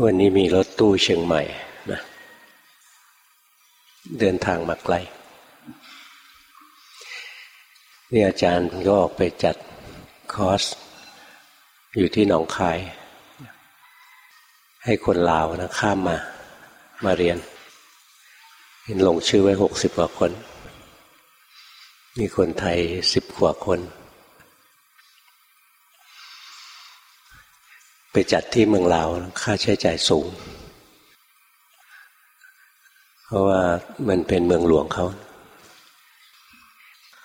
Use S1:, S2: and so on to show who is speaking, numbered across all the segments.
S1: วันนี้มีรถตู้เชียงใหม่นะเดินทางมาไกลนี่อาจารย์ก็ออกไปจัดคอร์ส อยู่ที่หนองคาย ให้คนลาวนะข้ามมามาเรียน เห็นลงชื่อไว้หกสิบกว่าคน มีคนไทยสิบกว่าคน ไปจัดที่เมืองลาวค่าใช้จ่ายสูง เพราะว่ามันเป็นเมืองหลวงเขา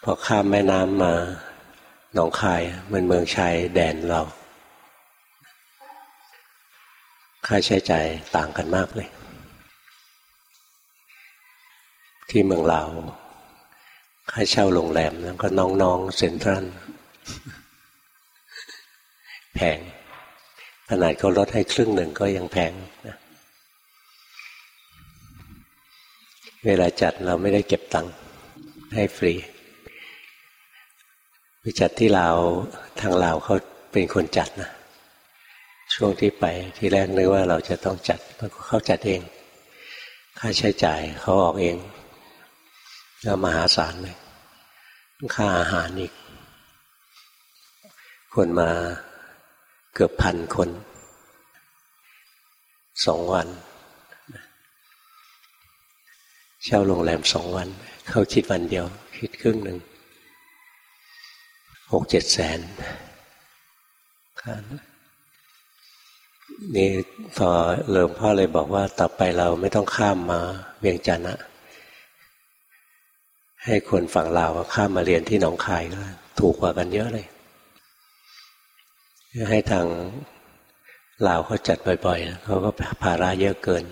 S1: พอข้ามแม่น้ำมาหนองคายมันเมืองชายแดนเรา ค่าใช้จ่ายต่างกันมากเลย ที่เมืองลาวค่าเช่าโรงแรมแล้วก็น้องๆเซ็นทรัลแพง ขนาดเขาลดให้ครึ่งหนึ่งก็ยังแพงนะเวลาจัดเราไม่ได้เก็บตังค์ให้ฟรีไปจัดที่ลาวทางลาวเขาเป็นคนจัดนะช่วงที่ไปที่แรกนึกว่าเราจะต้องจัดแล้วก็เขาจัดเอง ค่าใช้จ่ายเขาออกเองแล้วมหาศาลเลยค่าอาหารอีก คนมา เกือบพันคนสองวันเช่าโรงแรมสองวัน เขาคิดวันเดียว คิดครึ่งหนึ่งหกเจ็ดแสนนี่พอเลิมพ่อเลยบอกว่าต่อไปเราไม่ต้องข้ามมาเวียงจันทร์ะให้คนฝั่งลาวข้ามมาเรียนที่หนองคายก็ถูกกว่ากันเยอะเลย ให้ทางลาวเขาจัดบ่อยๆเขาก็ภาระเยอะเกิน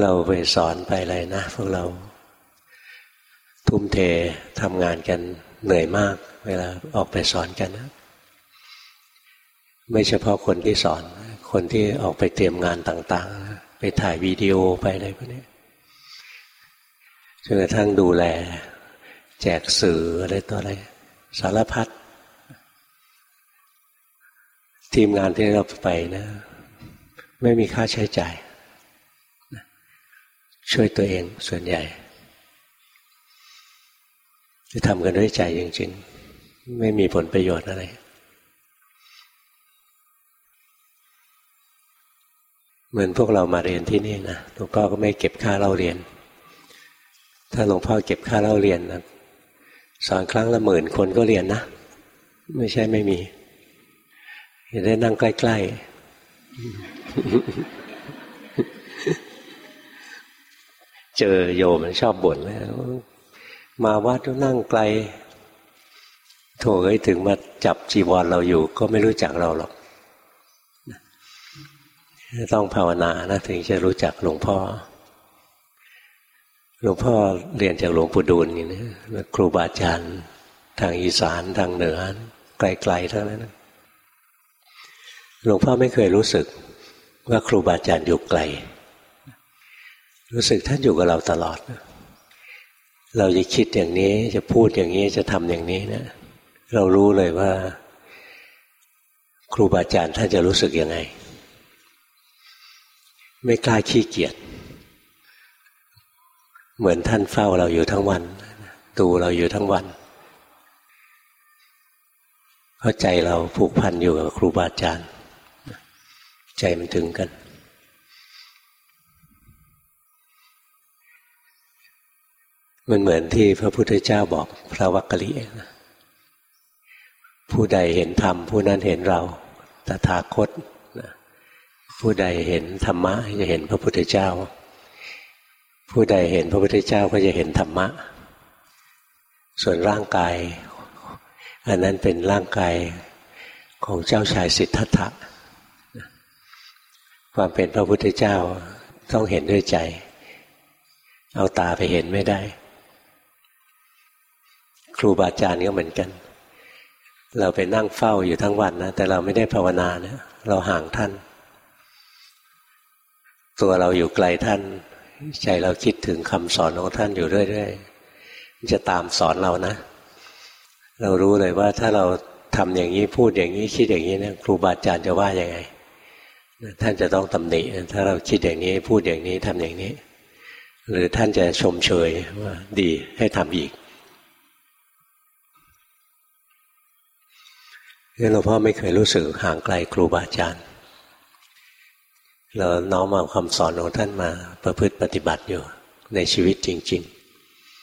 S1: เราไปสอนไปอะไรนะพวกเราทุ่มเททำงานกันเหนื่อยมาก เวลาออกไปสอนกันนะไม่เฉพาะคนที่สอน คนที่ออกไปเตรียมงานต่างๆ ไปถ่ายวิดีโอไปอะไรพวกนี้จนกระทั่งดูแล แจกสื่ออะไรตัวอะไรสารพัดทีมงานที่เราไปนะ ไม่มีค่าใช้จ่าย ช่วยตัวเองส่วนใหญ่จะทำกันด้วยใจจริงๆ ไม่มีผลประโยชน์อะไรเหมือนพวกเรามาเรียนที่นี่นะหลวงพ่อก็ไม่เก็บค่าเราเรียน ถ้าหลวงพ่อเก็บค่าเราเรียนนะ สอนครั้งละหมื่นคนก็เรียนนะ ไม่ใช่ไม่มีจะได้นั่งใกล้ๆ เจอโยมมันชอบบ่นแล้วมาวัดนั่งไกลโถเอ้ยถึงมาจับจีวรเราอยู่ ก็ไม่รู้จักเราหรอกต้องภาวนานะถึงจะรู้จักหลวงพ่อ หลวงพ่อเรียนจากหลวงปู่ดูลนี่นะครูบาอาจารย์ ทางอีสานทางเหนือไกลๆทั้งนั้นหลวงพ่อไม่เคยรู้สึกว่าครูบาอาจารย์อยู่ไกล รู้สึกท่านอยู่กับเราตลอด เราจะคิดอย่างนี้จะพูดอย่างนี้จะทำอย่างนี้นะ เรารู้เลยว่า ครูบาอาจารย์ท่านจะรู้สึกยังไง ไม่กล้าขี้เกียจ เหมือนท่านเฝ้าเราอยู่ทั้งวัน ดูเราอยู่ทั้งวันเข้าใจเราผูกพันอยู่กับครูบาอาจารย์ ใจมันถึงกัน มันเหมือนที่พระพุทธเจ้าบอกพระวักกะลิผู้ใดเห็นธรรมผู้นั้นเห็นเราตถาคตผู้ใดเห็นธรรมะจะเห็นพระพุทธเจ้า ผู้ใดเห็นพระพุทธเจ้าก็จะเห็นธรรมะ ส่วนร่างกาย อันนั้นเป็นร่างกายของเจ้าชายสิทธัตถะความเป็นพระพุทธเจ้าต้องเห็นด้วยใจ เอาตาไปเห็นไม่ได้ ครูบาอาจารย์ก็เหมือนกัน เราไปนั่งเฝ้าอยู่ทั้งวันนะแต่เราไม่ได้ภาวนาเนะเราห่างท่าน ตัวเราอยู่ไกลท่าน ใจเราคิดถึงคำสอนของท่านอยู่เรื่อยๆจะตามสอนเรานะ เรารู้เลยว่าถ้าเราทำอย่างนี้พูดอย่างนี้คิดอย่างนี้เนี่ยครูบาอาจารย์จะว่ายังไงท่านจะต้องตำหนิถ้าเราคิดอย่างนี้พูดอย่างนี้ทำอย่างนี้ หรือท่านจะชมเชยว่า ดีให้ทำอีกหลวงพ่อไม่เคยรู้สึกห่างไกลครูบาอาจารย์ เราน้อมเอาคำสอนของท่านมา ประพฤติปฏิบัติอยู่ในชีวิตจริง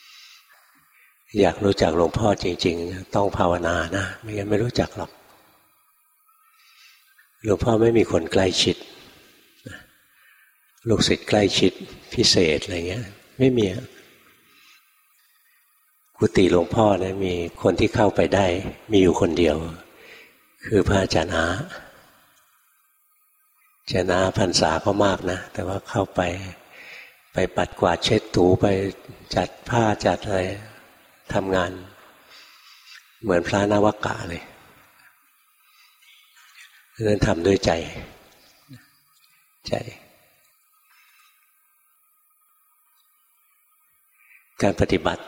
S1: ๆ อยากรู้จักหลวงพ่อจริง ๆ ต้องภาวนานะไม่งั้นไม่รู้จักหรอกหลวงพ่อไม่มีคนใกล้ชิดลูกศิษย์ใกล้ชิดพิเศษอะไรเงี้ย ไม่มีกุฏิหลวงพ่อเนี่ยมีคนที่เข้าไปได้ มีอยู่คนเดียว คือพระอาจารย์อา จารย์อาพรรษาก็มากนะ แต่ว่าเข้าไปไปปัดกวาดเช็ดถูไปจัดผ้าจัดอะไรทำงาน เหมือนพระนวกะเลยนั้นทำด้วยใจ ใจ การปฏิบัติ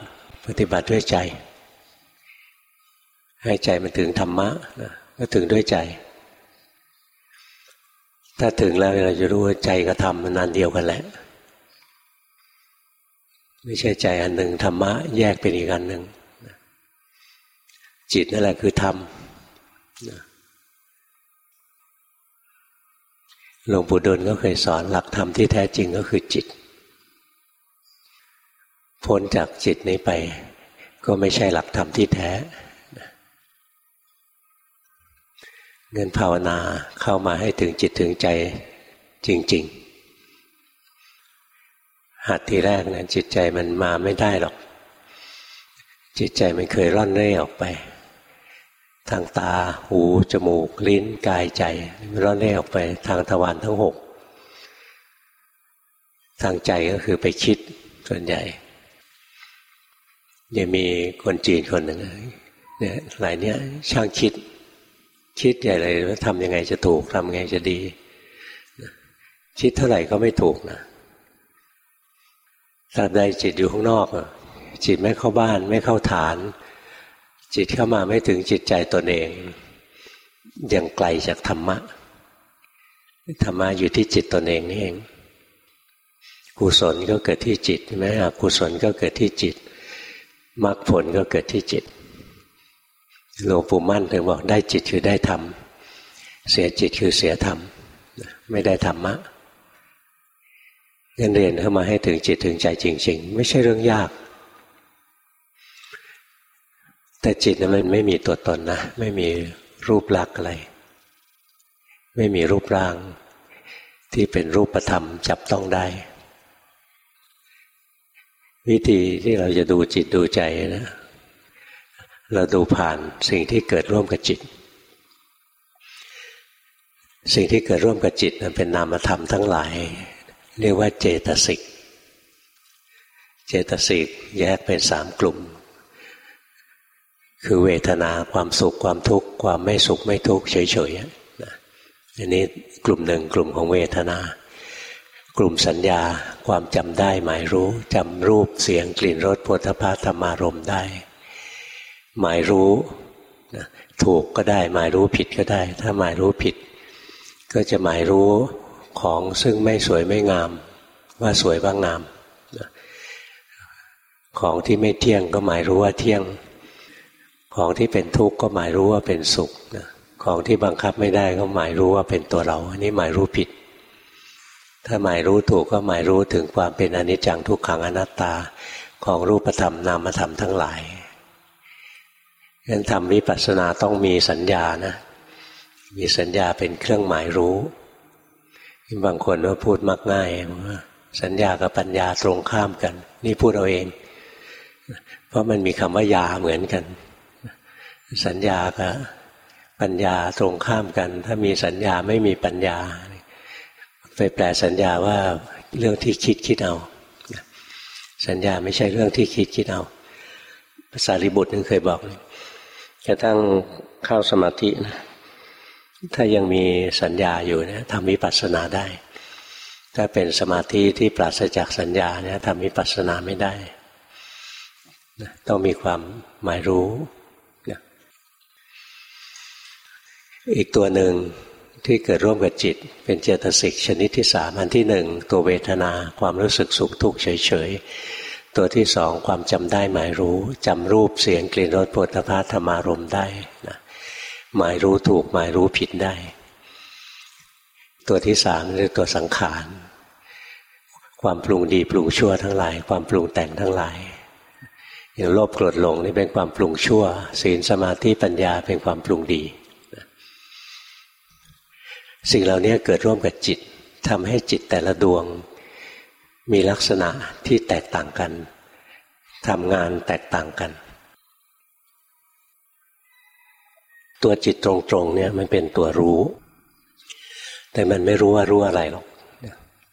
S1: ปฏิบัติด้วยใจ ให้ใจมันถึงธรรมะนะก็ถึงด้วยใจ ถ้าถึงแล้วเราจะรู้ว่าใจกับธรรมมันนันเดียวกันแหละ ไม่ใช่ใจอันหนึ่งธรรมะแยกเป็นอีกอันหนึ่งจิตนั่นแหละคือธรรมหลวงปู่ดูลก็เคยสอนหลักธรรมที่แท้จริงก็คือจิต พ้นจากจิตนี้ไป ก็ไม่ใช่หลักธรรมที่แท้ เงินภาวนาเข้ามาให้ถึงจิตถึงใจจริง ๆหัดทีแรกนะจิตใจมันมาไม่ได้หรอก จิตใจมันเคยร่อนเร่ออกไป ทางตาหูจมูก ลิ้นกายใจมันร่อนเร่ออกไป ทางทวารทั้งหกทางใจก็คือไปคิดส่วนใหญ่ยังมีคนจีนคนหนึ่งเนี่ยหลายเนี้ยช่างคิด คิดใหญ่เลยว่าทำยังไงจะถูกทำยังไงจะดี คิดเท่าไหร่ก็ไม่ถูกนะตราบใดจิตอยู่ข้างนอกจิตไม่เข้าบ้านไม่เข้าฐาน จิตเข้ามาไม่ถึงจิตใจตนเองยังไกลจากธรรมะธรรมะอยู่ที่จิตตนเองนี่เองกุศลก็เกิดที่จิตใช่ไหมอกุศลก็เกิดที่จิตมรรคผลก็เกิดที่จิต หลวงปู่มั่นถึงบอกได้จิตคือได้ธรรม เสียจิตคือเสียธรรม ไม่ได้ธรรมะเรียนเรียนเข้ามาให้ถึงจิตถึงใจจริง ๆ ไม่ใช่เรื่องยาก แต่จิตนั้นมันไม่มีตัวตนนะ ไม่มีรูปลักษณ์อะไร ไม่มีรูปร่าง ที่เป็นรูปธรรมจับต้องได้ วิธีที่เราจะดูจิตดูใจนะ เราดูผ่านสิ่งที่เกิดร่วมกับจิต สิ่งที่เกิดร่วมกับจิตนั้นเป็นนามธรรมทั้งหลาย เรียกว่าเจตสิก เจตสิกแยกเป็นสามกลุ่ม คือเวทนาความสุขความทุกข์ความไม่สุขไม่ทุกข์เฉยๆอันนี้กลุ่มหนึ่งกลุ่มของเวทนากลุ่มสัญญาความจำได้หมายรู้จำรูปเสียงกลิ่นรสพุทธภาธรรมารมได้ หมายรู้ถูกก็ได้ หมายรู้ผิดก็ได้ ถ้าหมายรู้ผิด ก็จะหมายรู้ของซึ่งไม่สวยไม่งาม ว่าสวยว่างามของที่ไม่เที่ยงก็หมายรู้ว่าเที่ยง ของที่เป็นทุกข์ก็หมายรู้ว่าเป็นสุขนะของที่บังคับไม่ได้ก็หมายรู้ว่าเป็นตัวเรา อันนี้หมายรู้ผิด ถ้าหมายรู้ถูกก็หมายรู้ถึงความเป็นอนิจจังทุกขังอนัตตาของรูปธรรมนามธรรมทั้งหลาย งั้นทำวิปัสสนาต้องมีสัญญานะ มีสัญญาเป็นเครื่องหมายรู้บางคนว่าพูดมักง่ายว่าสัญญากับปัญญาตรงข้ามกัน นี่พูดเอาเอง เพราะมันมีคำว่ายาเหมือนกัน สัญญากับปัญญาตรงข้ามกัน ถ้ามีสัญญาไม่มีปัญญา ไปแปลสัญญาว่าเรื่องที่คิดคิดเอา สัญญาไม่ใช่เรื่องที่คิดคิดเอาภาษาริบุตรนึงเคยบอก กระทั่งเข้าสมาธินะถ้ายังมีสัญญาอยู่เนะทำวิปัสสนาได้ ถ้าเป็นสมาธิที่ปราศจากสัญญาเนี่ยทำวิปัสสนาไม่ได้ ต้องมีความหมายรู้ อีกตัวหนึ่งที่เกิดร่วมกับจิต เป็นเจตสิกชนิดที่สามอันที่หนึ่งตัวเวทนาความรู้สึกสุขทุกข์เฉยๆ ตัวที่สองความจำได้หมายรู้จำรูปเสียงกลิ่นรสปุถะพาธรรมารมได้นะหมายรู้ถูกหมายรู้ผิดได้ ตัวที่สามคือตัวสังขารความปรุงดีปรุงชั่วทั้งหลาย ความปรุงแต่งทั้งหลายอย่างโลภโกรธหลงนี่เป็นความปรุงชั่ว ศีลสมาธิปัญญาเป็นความปรุงดี สิ่งเหล่านี้เกิดร่วมกับจิตทำให้จิตแต่ละดวง มีลักษณะที่แตกต่างกันทำงานแตกต่างกัน ตัวจิตตรงๆเนี่ยมันเป็นตัวรู้ แต่มันไม่รู้ว่ารู้อะไรหรอก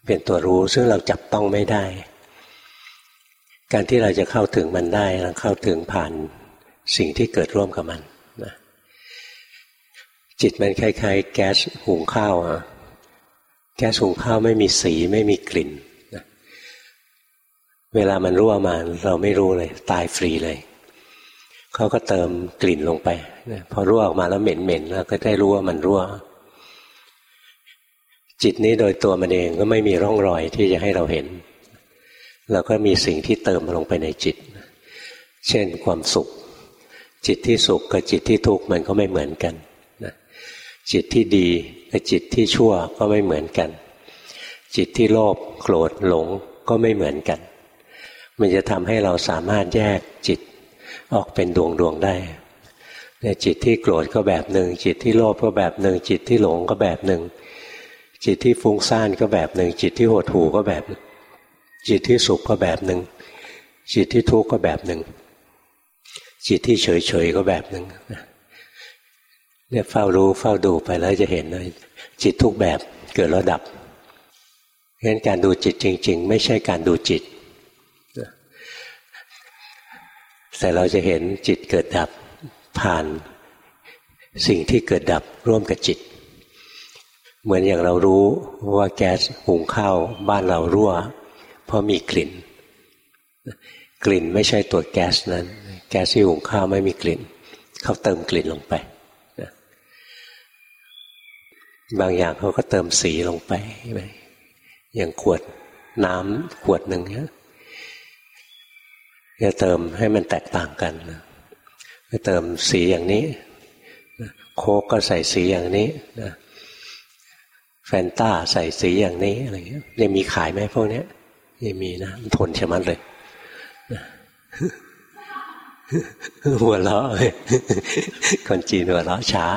S1: เป็นตัวรู้ซึ่งเราจับต้องไม่ได้ การที่เราจะเข้าถึงมันได้เราเข้าถึงผ่านสิ่งที่เกิดร่วมกับมันนะจิตมันคล้ายๆ แก๊สหุงข้าวอะแก๊สหุงข้าวไม่มีสีไม่มีกลิ่น เวลามันรั่วมาเราไม่รู้เลย ตายฟรีเลยเขาก็เติมกลิ่นลงไปพอรั่วออกมาแล้วเหม็นๆแล้วก็ได้รู้ว่ามันรั่ว จิตนี้โดยตัวมันเองก็ไม่มีร่องรอยที่จะให้เราเห็นเราก็มีสิ่งที่เติมลงไปในจิต เช่นความสุข จิตที่สุขกับจิตที่ทุกข์มันก็ไม่เหมือนกันนะจิตที่ดีกับจิตที่ชั่วก็ไม่เหมือนกัน จิตที่โลภโกรธหลงก็ไม่เหมือนกัน มันจะทำให้เราสามารถแยกจิตออกเป็นดวงดวงได้เนี่ยจิตที่โกรธก็แบบหนึ่ง จิตที่โลภก็แบบหนึ่ง จิตที่หลงก็แบบหนึ่ง จิตที่ฟุ้งซ่านก็แบบหนึ่ง จิตที่หดหู่ก็แบบหนึ่งจิตที่สุขก็แบบหนึ่ง จิตที่ทุกข์ก็แบบหนึ่ง จิตที่เฉยเฉยก็แบบหนึ่งเนี่ยเฝ้ารู้เฝ้าดูไปแล้วจะเห็นเลยจิตทุกแบบเกิดแล้วดับงั้นการดูจิตจริง ๆ ไม่ใช่การดูจิต แต่เราจะเห็นจิตเกิดดับผ่านสิ่งที่เกิดดับร่วมกับจิต เหมือนอย่างเรารู้ว่าแก๊สหุงข้าวบ้านเรารั่ว เพราะมีกลิ่น กลิ่นไม่ใช่ตัวแก๊สนั้น แก๊สที่หุงข้าวไม่มีกลิ่น เขาเติมกลิ่นลงไป บางอย่างเขาก็เติมสีลงไป อย่างขวดน้ำขวดหนึ่งเนี่ย จะเติมให้มันแตกต่างกันจะเติมสีอย่างนี้ โค้กก็ใส่สีอย่างนี้แฟนต้าใส่สีอย่างนี้อะไรเงี้ยยังมีขายไหมพวกนี้ยังมีนะทนชะมัดเลยหัวเราะคนจีนหัวเราะช้า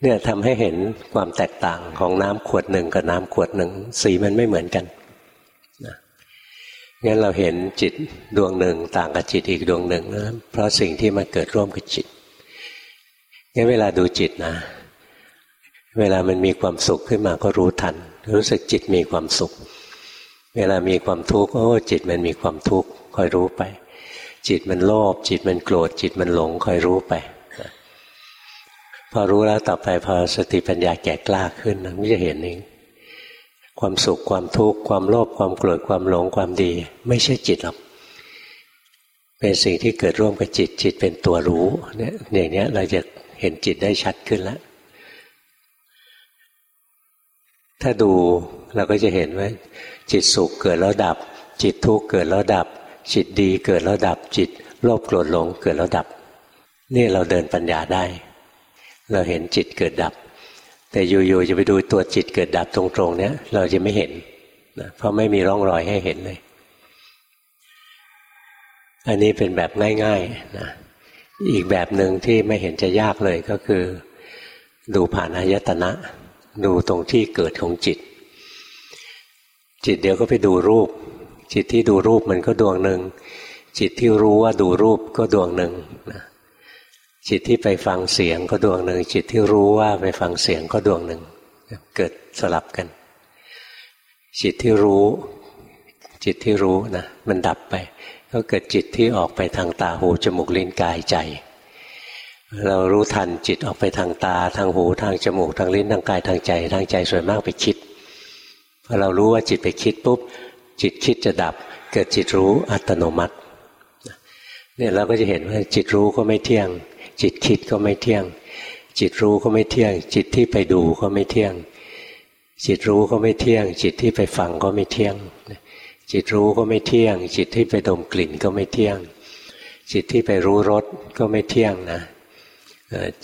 S1: เนี่ยทำให้เห็นความแตกต่างของน้ำขวดหนึ่งกับน้ำขวดหนึ่ง สีมันไม่เหมือนกัน งั้นเราเห็นจิตดวงหนึ่งต่างกับจิตอีกดวงหนึ่งนะเพราะสิ่งที่มันเกิดร่วมกับจิตงั้นเวลาดูจิตนะ เวลามันมีความสุขขึ้นมาก็รู้ทัน รู้สึกจิตมีความสุข เวลามีความทุกข์โอ้จิตมันมีความทุกข์คอยรู้ไป จิตมันโลภจิตมันโกรธจิตมันหลงคอยรู้ไปพอรู้แล้วต่อไปพอสติปัญญาแก่กล้าขึ้นนะไม่จะเห็นเอง ความสุขความทุกข์ความโลภความโกรธความหลงความดี ไม่ใช่จิตหรอกเป็นสิ่งที่เกิดร่วมกับจิตจิตเป็นตัวรู้เนี่ยอย่างนี้เราจะเห็นจิตได้ชัดขึ้นแล้ว ถ้าดูเราก็จะเห็นว่าจิตสุขเกิดแล้วดับ จิตทุกข์เกิดแล้วดับ จิตดีเกิดแล้วดับ จิตโลภโกรธหลงเกิดแล้วดับ นี่เราเดินปัญญาได้ เราเห็นจิตเกิดดับ แต่อยู่ๆจะไปดูตัวจิตเกิดดับตรงๆ เนี้ยเราจะไม่เห็นนะเพราะไม่มีร่องรอยให้เห็นเลย อันนี้เป็นแบบง่ายๆนะอีกแบบหนึ่งที่ไม่เห็นจะยากเลยก็คือ ดูผ่านอายตนะ ดูตรงที่เกิดของจิต จิตเดี๋ยวก็ไปดูรูป จิตที่ดูรูปมันก็ดวงหนึ่งจิตที่รู้ว่าดูรูปก็ดวงหนึ่ง จิตที่ไปฟังเสียงก็ดวงหนึ่ง จิตที่รู้ว่าไปฟังเสียงก็ดวงหนึ่ง เกิดสลับกัน จิตที่รู้ จิตที่รู้นะมันดับไป ก็เกิดจิตที่ออกไปทางตาหูจมูกลิ้นกายใจ เรารู้ทันจิตออกไปทางตา ทางหูทางจมูกทางลิ้นทางกายทางใจ ทางใจส่วนมากไปคิดพอเรารู้ว่าจิตไปคิดปุ๊บจิตคิดจะดับ เกิดจิตรู้อัตโนมัติเนี่ยเราก็จะเห็นว่าจิตรู้ก็ไม่เที่ยง จิตคิดก็ไม่เที่ยง จิตรู้ก็ไม่เที่ยง จิตที่ไปดูก็ไม่เที่ยง จิตรู้ก็ไม่เที่ยง จิตที่ไปฟังก็ไม่เที่ยง จิตรู้ก็ไม่เที่ยง จิตที่ไปดมกลิ่นก็ไม่เที่ยง จิตที่ไปรู้รสก็ไม่เที่ยงนะ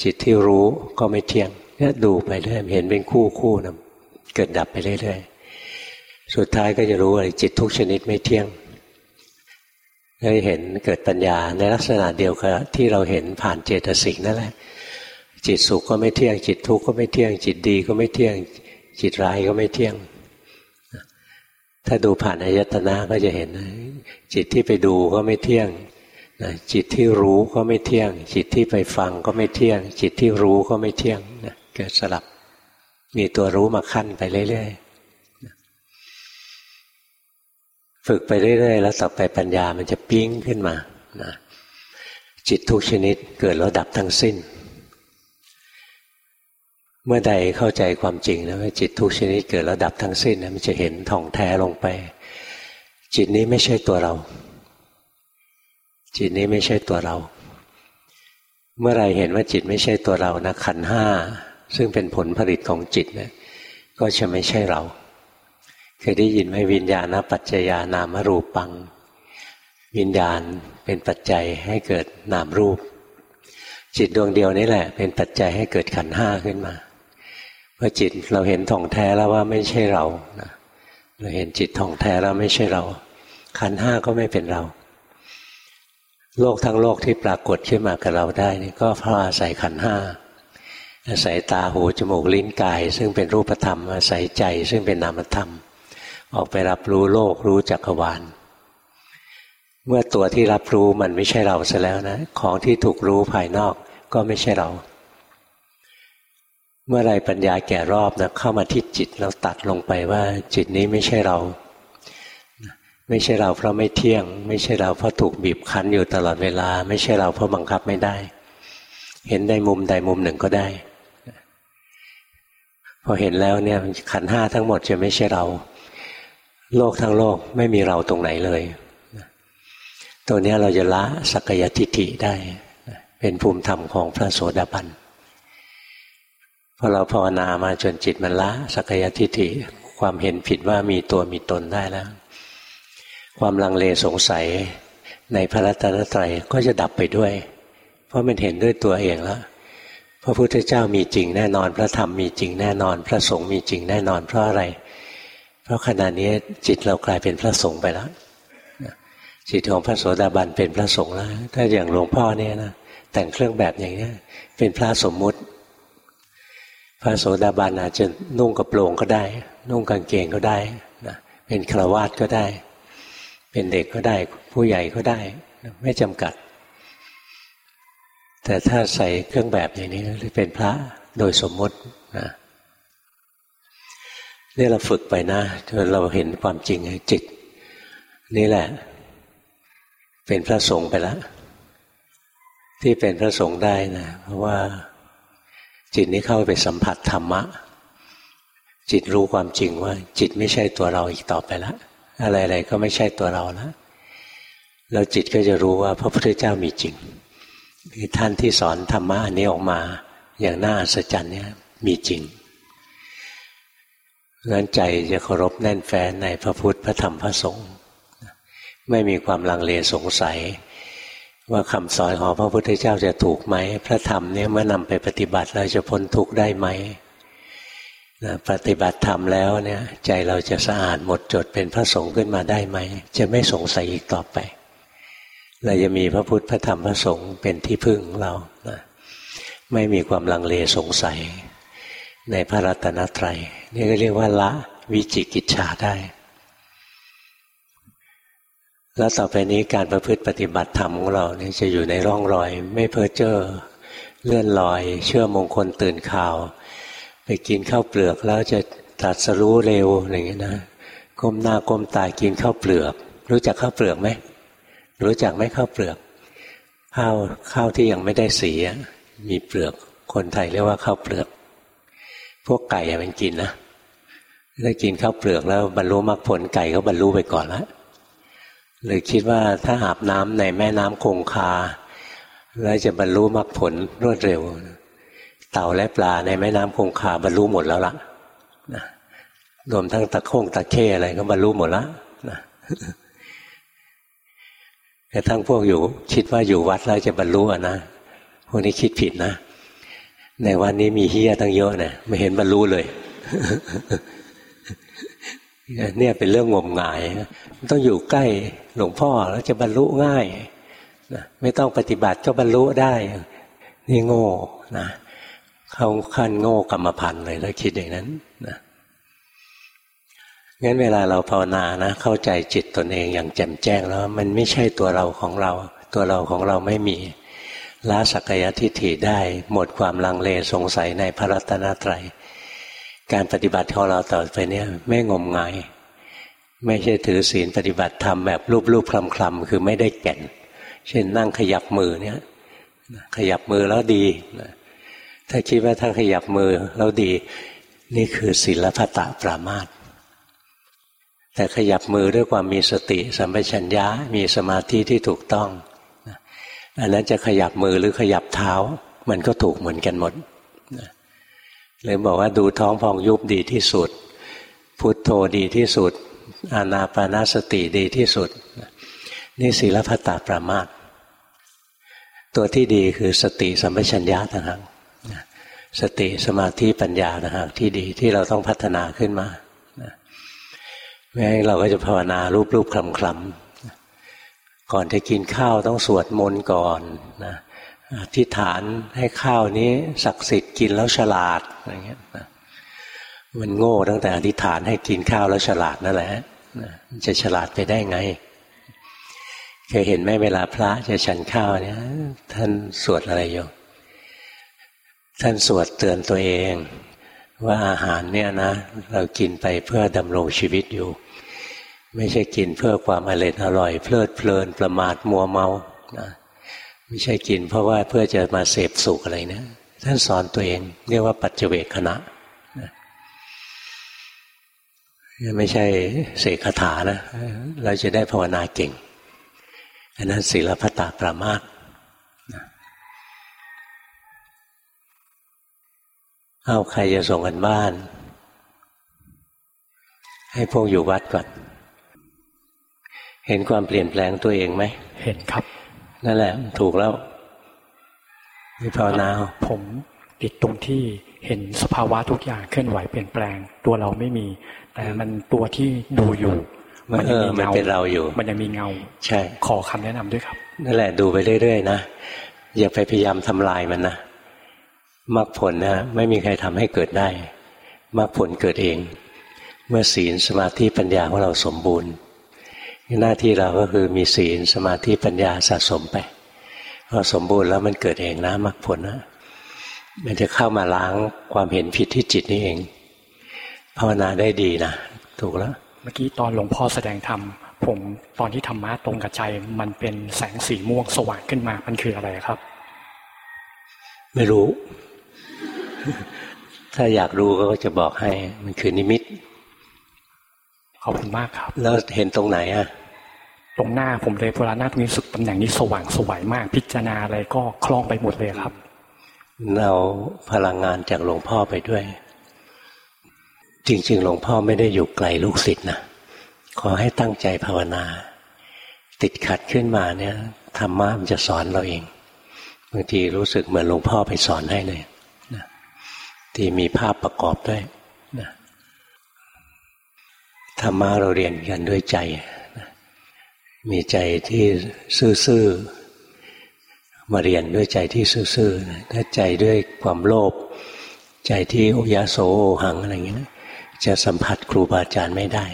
S1: จิตที่รู้ก็ไม่เที่ยงเนี่ยดูไปเรื่อยเห็นเป็นคู่คู่นะเกิดดับไปเรื่อยๆสุดท้ายก็จะรู้ว่าจิตทุกชนิดไม่เที่ยง ได้เห็นเกิดปัญญาในลักษณะเดียวกับที่เราเห็นผ่านเจตสิกนั่นแหละ จิตสุขก็ไม่เที่ยง จิตทุกข์ก็ไม่เที่ยง จิตดีก็ไม่เที่ยง จิตร้ายก็ไม่เที่ยง ถ้าดูผ่านอายตนะก็จะเห็น จิตที่ไปดูก็ไม่เที่ยงจิตที่รู้ก็ไม่เที่ยง จิตที่ไปฟังก็ไม่เที่ยง จิตที่รู้ก็ไม่เที่ยงเกิดสลับ มีตัวรู้มาขั้นไปเรื่อยๆ ฝึกไปเรื่อยๆ แล้วต่อไปปัญญามันจะปิ้งขึ้นมานะจิตทุกชนิดเกิดแล้วดับทั้งสิ้น เมื่อใดเข้าใจความจริงนะว่าจิตทุกชนิดเกิดแล้วดับทั้งสิ้นนะมันจะเห็นท่องแท้ลงไป จิตนี้ไม่ใช่ตัวเรา จิตนี้ไม่ใช่ตัวเรา เมื่อไรเห็นว่าจิตไม่ใช่ตัวเรานะขันห้าซึ่งเป็นผลผลิตของจิตนะก็จะไม่ใช่เรา เคยได้ยินไหมวิญญาณปัจจยานามรูปัง วิญญาณเป็นปัจจัยให้เกิดนามรูป จิตดวงเดียวนี่แหละ เป็นปัจจัยให้เกิดขันห้าขึ้นมาเมื่อจิตเราเห็นท่องแท้แล้วว่าไม่ใช่เรานะเราเห็นจิตท่องแท้แล้วไม่ใช่เรา ขันห้าก็ไม่เป็นเรา โลกทั้งโลกที่ปรากฏขึ้นมากับเราได้นี่ก็เพราะอาศัยขันห้าอาศัยตาหูจมูกลิ้นกาย ซึ่งเป็นรูปธรรม อาศัยใจซึ่งเป็นนามธรรม ออกไปรับรู้โลกรู้จักรวาล เมื่อตัวที่รับรู้มันไม่ใช่เราซะแล้วนะ ของที่ถูกรู้ภายนอกก็ไม่ใช่เรา เมื่อไรปัญญาแก่รอบนะเข้ามาที่จิตแล้วตัดลงไปว่า จิตนี้ไม่ใช่เรา ไม่ใช่เราเพราะไม่เที่ยง ไม่ใช่เราเพราะถูกบีบคั้นอยู่ตลอดเวลา ไม่ใช่เราเพราะบังคับไม่ได้ เห็นได้มุมใดมุมหนึ่งก็ได้พอเห็นแล้วเนี่ยขันห้าทั้งหมดจะไม่ใช่เรา โลกทั้งโลกไม่มีเราตรงไหนเลย ตัวนี้เราจะละสักยทิฏฐิได้ เป็นภูมิธรรมของพระโสดาบันพอเราภาวนามาจนจิตมันละสักยทิฏฐิความเห็นผิดว่ามีตัวมีตนได้แล้ว ความลังเลสงสัยในพระรัตนตรัยก็จะดับไปด้วย เพราะมันเห็นด้วยตัวเองแล้วพระพุทธเจ้ามีจริงแน่นอน พระธรรมมีจริงแน่นอน พระสงฆ์มีจริงแน่นอนเพราะอะไรเพราะขณะนี้จิตเรากลายเป็นพระสงฆ์ไปแล้วจิตของพระโสดาบันเป็นพระสงฆ์แล้วถ้าอย่างหลวงพ่อเนี่ยนะแต่งเครื่องแบบอย่างนี้เป็นพระสมมุติ พระโสดาบันอาจจะนุ่งกระโปรงก็ได้ นุ่งกางเกงก็ได้นะเป็นคราวาสก็ได้ เป็นเด็กก็ได้ ผู้ใหญ่ก็ได้ ไม่จำกัด แต่ถ้าใส่เครื่องแบบอย่างนี้เป็นพระโดยสมมตินะ นี่เราฝึกไปนะจนเราเห็นความจริงจิต นี่แหละ เป็นพระสงฆ์ไปแล้วที่เป็นพระสงฆ์ได้นะเพราะว่าจิตนี้เข้าไปสัมผัสธรรมะ จิตรู้ความจริงว่า จิตไม่ใช่ตัวเราอีกต่อไปแล้วอะไรๆก็ไม่ใช่ตัวเราแล้วแล้วจิตก็จะรู้ว่าพระพุทธเจ้ามีจริงท่านที่สอนธรรมะอันนี้ออกมา อย่างน่าอัศจรรย์เนี่ยมีจริง นั้นใจจะเคารพแน่นแฟ้นในพระพุทธพระธรรมพระสงฆ์ไม่มีความลังเลสงสัย ว่าคำสอนของพระพุทธเจ้าจะถูกไหม พระธรรมเนี่ยเมื่อนำไปปฏิบัติเราจะพ้นทุกข์ได้ไหมนะปฏิบัติธรรมแล้วเนี่ยใจเราจะสะอาดหมดจดเป็นพระสงฆ์ขึ้นมาได้ไหม จะไม่สงสัยอีกต่อไป เราจะมีพระพุทธพระธรรมพระสงฆ์เป็นที่พึ่งเรานะไม่มีความลังเลสงสัย ในพระรัตนตรัยนี่ก็เรียกว่าละวิจิกิจฉาได้ แล้วต่อไปนี้การประพฤติปฏิบัติธรรมของเราเนี่ยจะอยู่ในร่องรอย ไม่เพ้อเจ้อเลื่อนลอย เชื่อมงคลตื่นข่าว ไปกินข้าวเปลือกแล้วจะตัดสรู้เร็วอย่างเงี้ยนะก้มหน้าก้มตากินข้าวเปลือก รู้จักข้าวเปลือกไหมรู้จักไหมข้าวเปลือกข้าวข้าวที่ยังไม่ได้สีมีเปลือกคนไทยเรียกว่าข้าวเปลือก พวกไก่มันกินนะถ้ากินข้าวเปลือกแล้วบรรลุมรรคผลไก่ก็บรรลุไปก่อนแล้วเลยคิดว่าถ้าอาบน้ำในแม่น้ำคงคา แล้วจะบรรลุมรรคผลรวดเร็ว เต่าและปลาในแม่น้ำคงคาบรรลุหมดแล้วล่ะนะรวมทั้งตะโค้งตะเข้อะไรก็บรรลุหมดแล้วนะแต่ทั้งพวกอยู่ คิดว่าอยู่วัดแล้วจะบรรลุอะนะพวกนี้คิดผิดนะ ในวันนี้มีเฮียตั้งเยอะนะไม่เห็นบรรลุเลยเนี่ยเป็นเรื่องงมงาย ต้องอยู่ใกล้หลวงพ่อแล้วจะบรรลุง่ายนะไม่ต้องปฏิบัติก็บรรลุได้ นี่โง่นะเขาขั้นโง่กรรมพันธ์เลยถ้าคิดอย่างนั้นนะงั้นเวลาเราภาวนานะ เข้าใจจิตตนเองอย่างแจ่มแจ้งแล้ว มันไม่ใช่ตัวเราของเรา ตัวเราของเราไม่มี ละสักยทิฏฐิได้หมดความลังเลสงสัยในพระรัตนตรัย การปฏิบัติของเราต่อไปเนี่ยไม่งมงาย ไม่ใช่ถือศีลปฏิบัติธรรมแบบรูปๆคลำๆคือไม่ได้แก่น เช่นนั่งขยับมือเนี่ยขยับมือแล้วดี ถ้าคิดว่าถ้าขยับมือแล้วดี นี่คือศีลพัตะปรามาตแต่ขยับมือด้วยความมีสติ สัมปชัญญะมีสมาธิที่ถูกต้อง อันนั้นจะขยับมือหรือขยับเท้า มันก็ถูกเหมือนกันหมดเลยบอกว่าดูท้องพองยุบดีที่สุด พุทโธดีที่สุด อานาปานาสติดีที่สุด นี่ศีลพัตตาประมาทตัวที่ดีคือสติสัมปชัญญะต่างหากสติสมาธิปัญญาต่างหากที่ดีที่เราต้องพัฒนาขึ้นมาไม่งั้นเราก็จะภาวนารูปรูปคลำคลำ ก่อนจะกินข้าวต้องสวดมนต์ก่อนนะอธิษฐานให้ข้าวนี้ศักดิ์สิทธิ์กินแล้วฉลาดอะไรเงี้ยมันโง่ตั้งแต่อธิษฐานให้กินข้าวแล้วฉลาดนั่นแหละจะฉลาดไปได้ไงเคยเห็นไหมเวลาพระจะฉันข้าวเนี่ย ท่านสวดอะไรอยู่ท่านสวดเตือนตัวเอง ว่าอาหารเนี่ยนะ เรากินไปเพื่อดำรงชีวิตอยู่ ไม่ใช่กินเพื่อความอร่อยอร่อย เพลิดเพลินประมาทมัวเมานะไม่ใช่กินเพราะว่าเพื่อจะมาเสพสุขอะไรนะท่านสอนตัวเองเรียกว่าปัจเจเวคณะไม่ใช่เสกคาถานะ เราจะได้ภาวนาเก่ง อันนั้นศีลพัตตาประมาทเอาใครจะส่งกันบ้าน ให้พวกอยู่วัดก่อน เห็นความเปลี่ยนแปลงตัวเองไหม
S2: เห็นครับ
S1: นั่นแหละ ถูกแล้วมีภาวนา
S2: ผมติดตรงที่เห็นสภาวะทุกอย่างเคลื่อนไหวเปลี่ยนแปลง ตัวเราไม่มี แต่มันตัวที่ดูอยู่
S1: มันยังมีเงาเป็นเราอยู่
S2: มันยังมีเงา
S1: ใช่
S2: ขอคำแนะนำด้วยครับ
S1: นั่นแหละดูไปเรื่อยๆนะอย่าไปพยายามทำลายมันนะมรรคผลนะไม่มีใครทำให้เกิดได้มรรคผลเกิดเอง เมื่อศีลสมาธิปัญญาของเราสมบูรณ์ หน้าที่เราก็คือมีศีลสมาธิปัญญาสะสมไปพอสมบูรณ์แล้วมันเกิดเองนะมรรคผลนะมันจะเข้ามาล้างความเห็นผิดที่จิตนี่เอง ภาวนาได้ดีนะถูกแล้ว
S2: เมื่อกี้ตอนหลวงพ่อแสดงธรรมผมตอนที่ธรรมะตรงกับใจ มันเป็นแสงสีม่วงสว่างขึ้นมา มันคืออะไรครับ
S1: ไม่รู้ ถ้าอยากรู้ก็จะบอกให้ มันคือนิมิต
S2: ขอบคุณมากครับ
S1: แล้วเห็นตรงไหนอะ
S2: ตรงหน้าผมเลยเวลาหน้าตรงนี้สุดตำแหน่งนี้สว่างสวยมาก พิจารณาอะไรก็คล่องไปหมดเลยครับ
S1: เราพลังงานจากหลวงพ่อไปด้วย จริง ๆ หลวงพ่อไม่ได้อยู่ไกลลูกศิษย์นะขอให้ตั้งใจภาวนา ติดขัดขึ้นมาเนี่ยธรรมะมันจะสอนเราเองบางทีรู้สึกเหมือนหลวงพ่อไปสอนให้เลยนะที่มีภาพประกอบด้วยนะธรรมะเราเรียนกันด้วยใจ มีใจที่ซื่อๆมาเรียนด้วยใจที่ซื่อๆถ้าใจด้วยความโลภใจที่โอยาโสหังอะไรอย่างเงี้ยจะสัมผัสครูบาอาจารย์ไม่ได้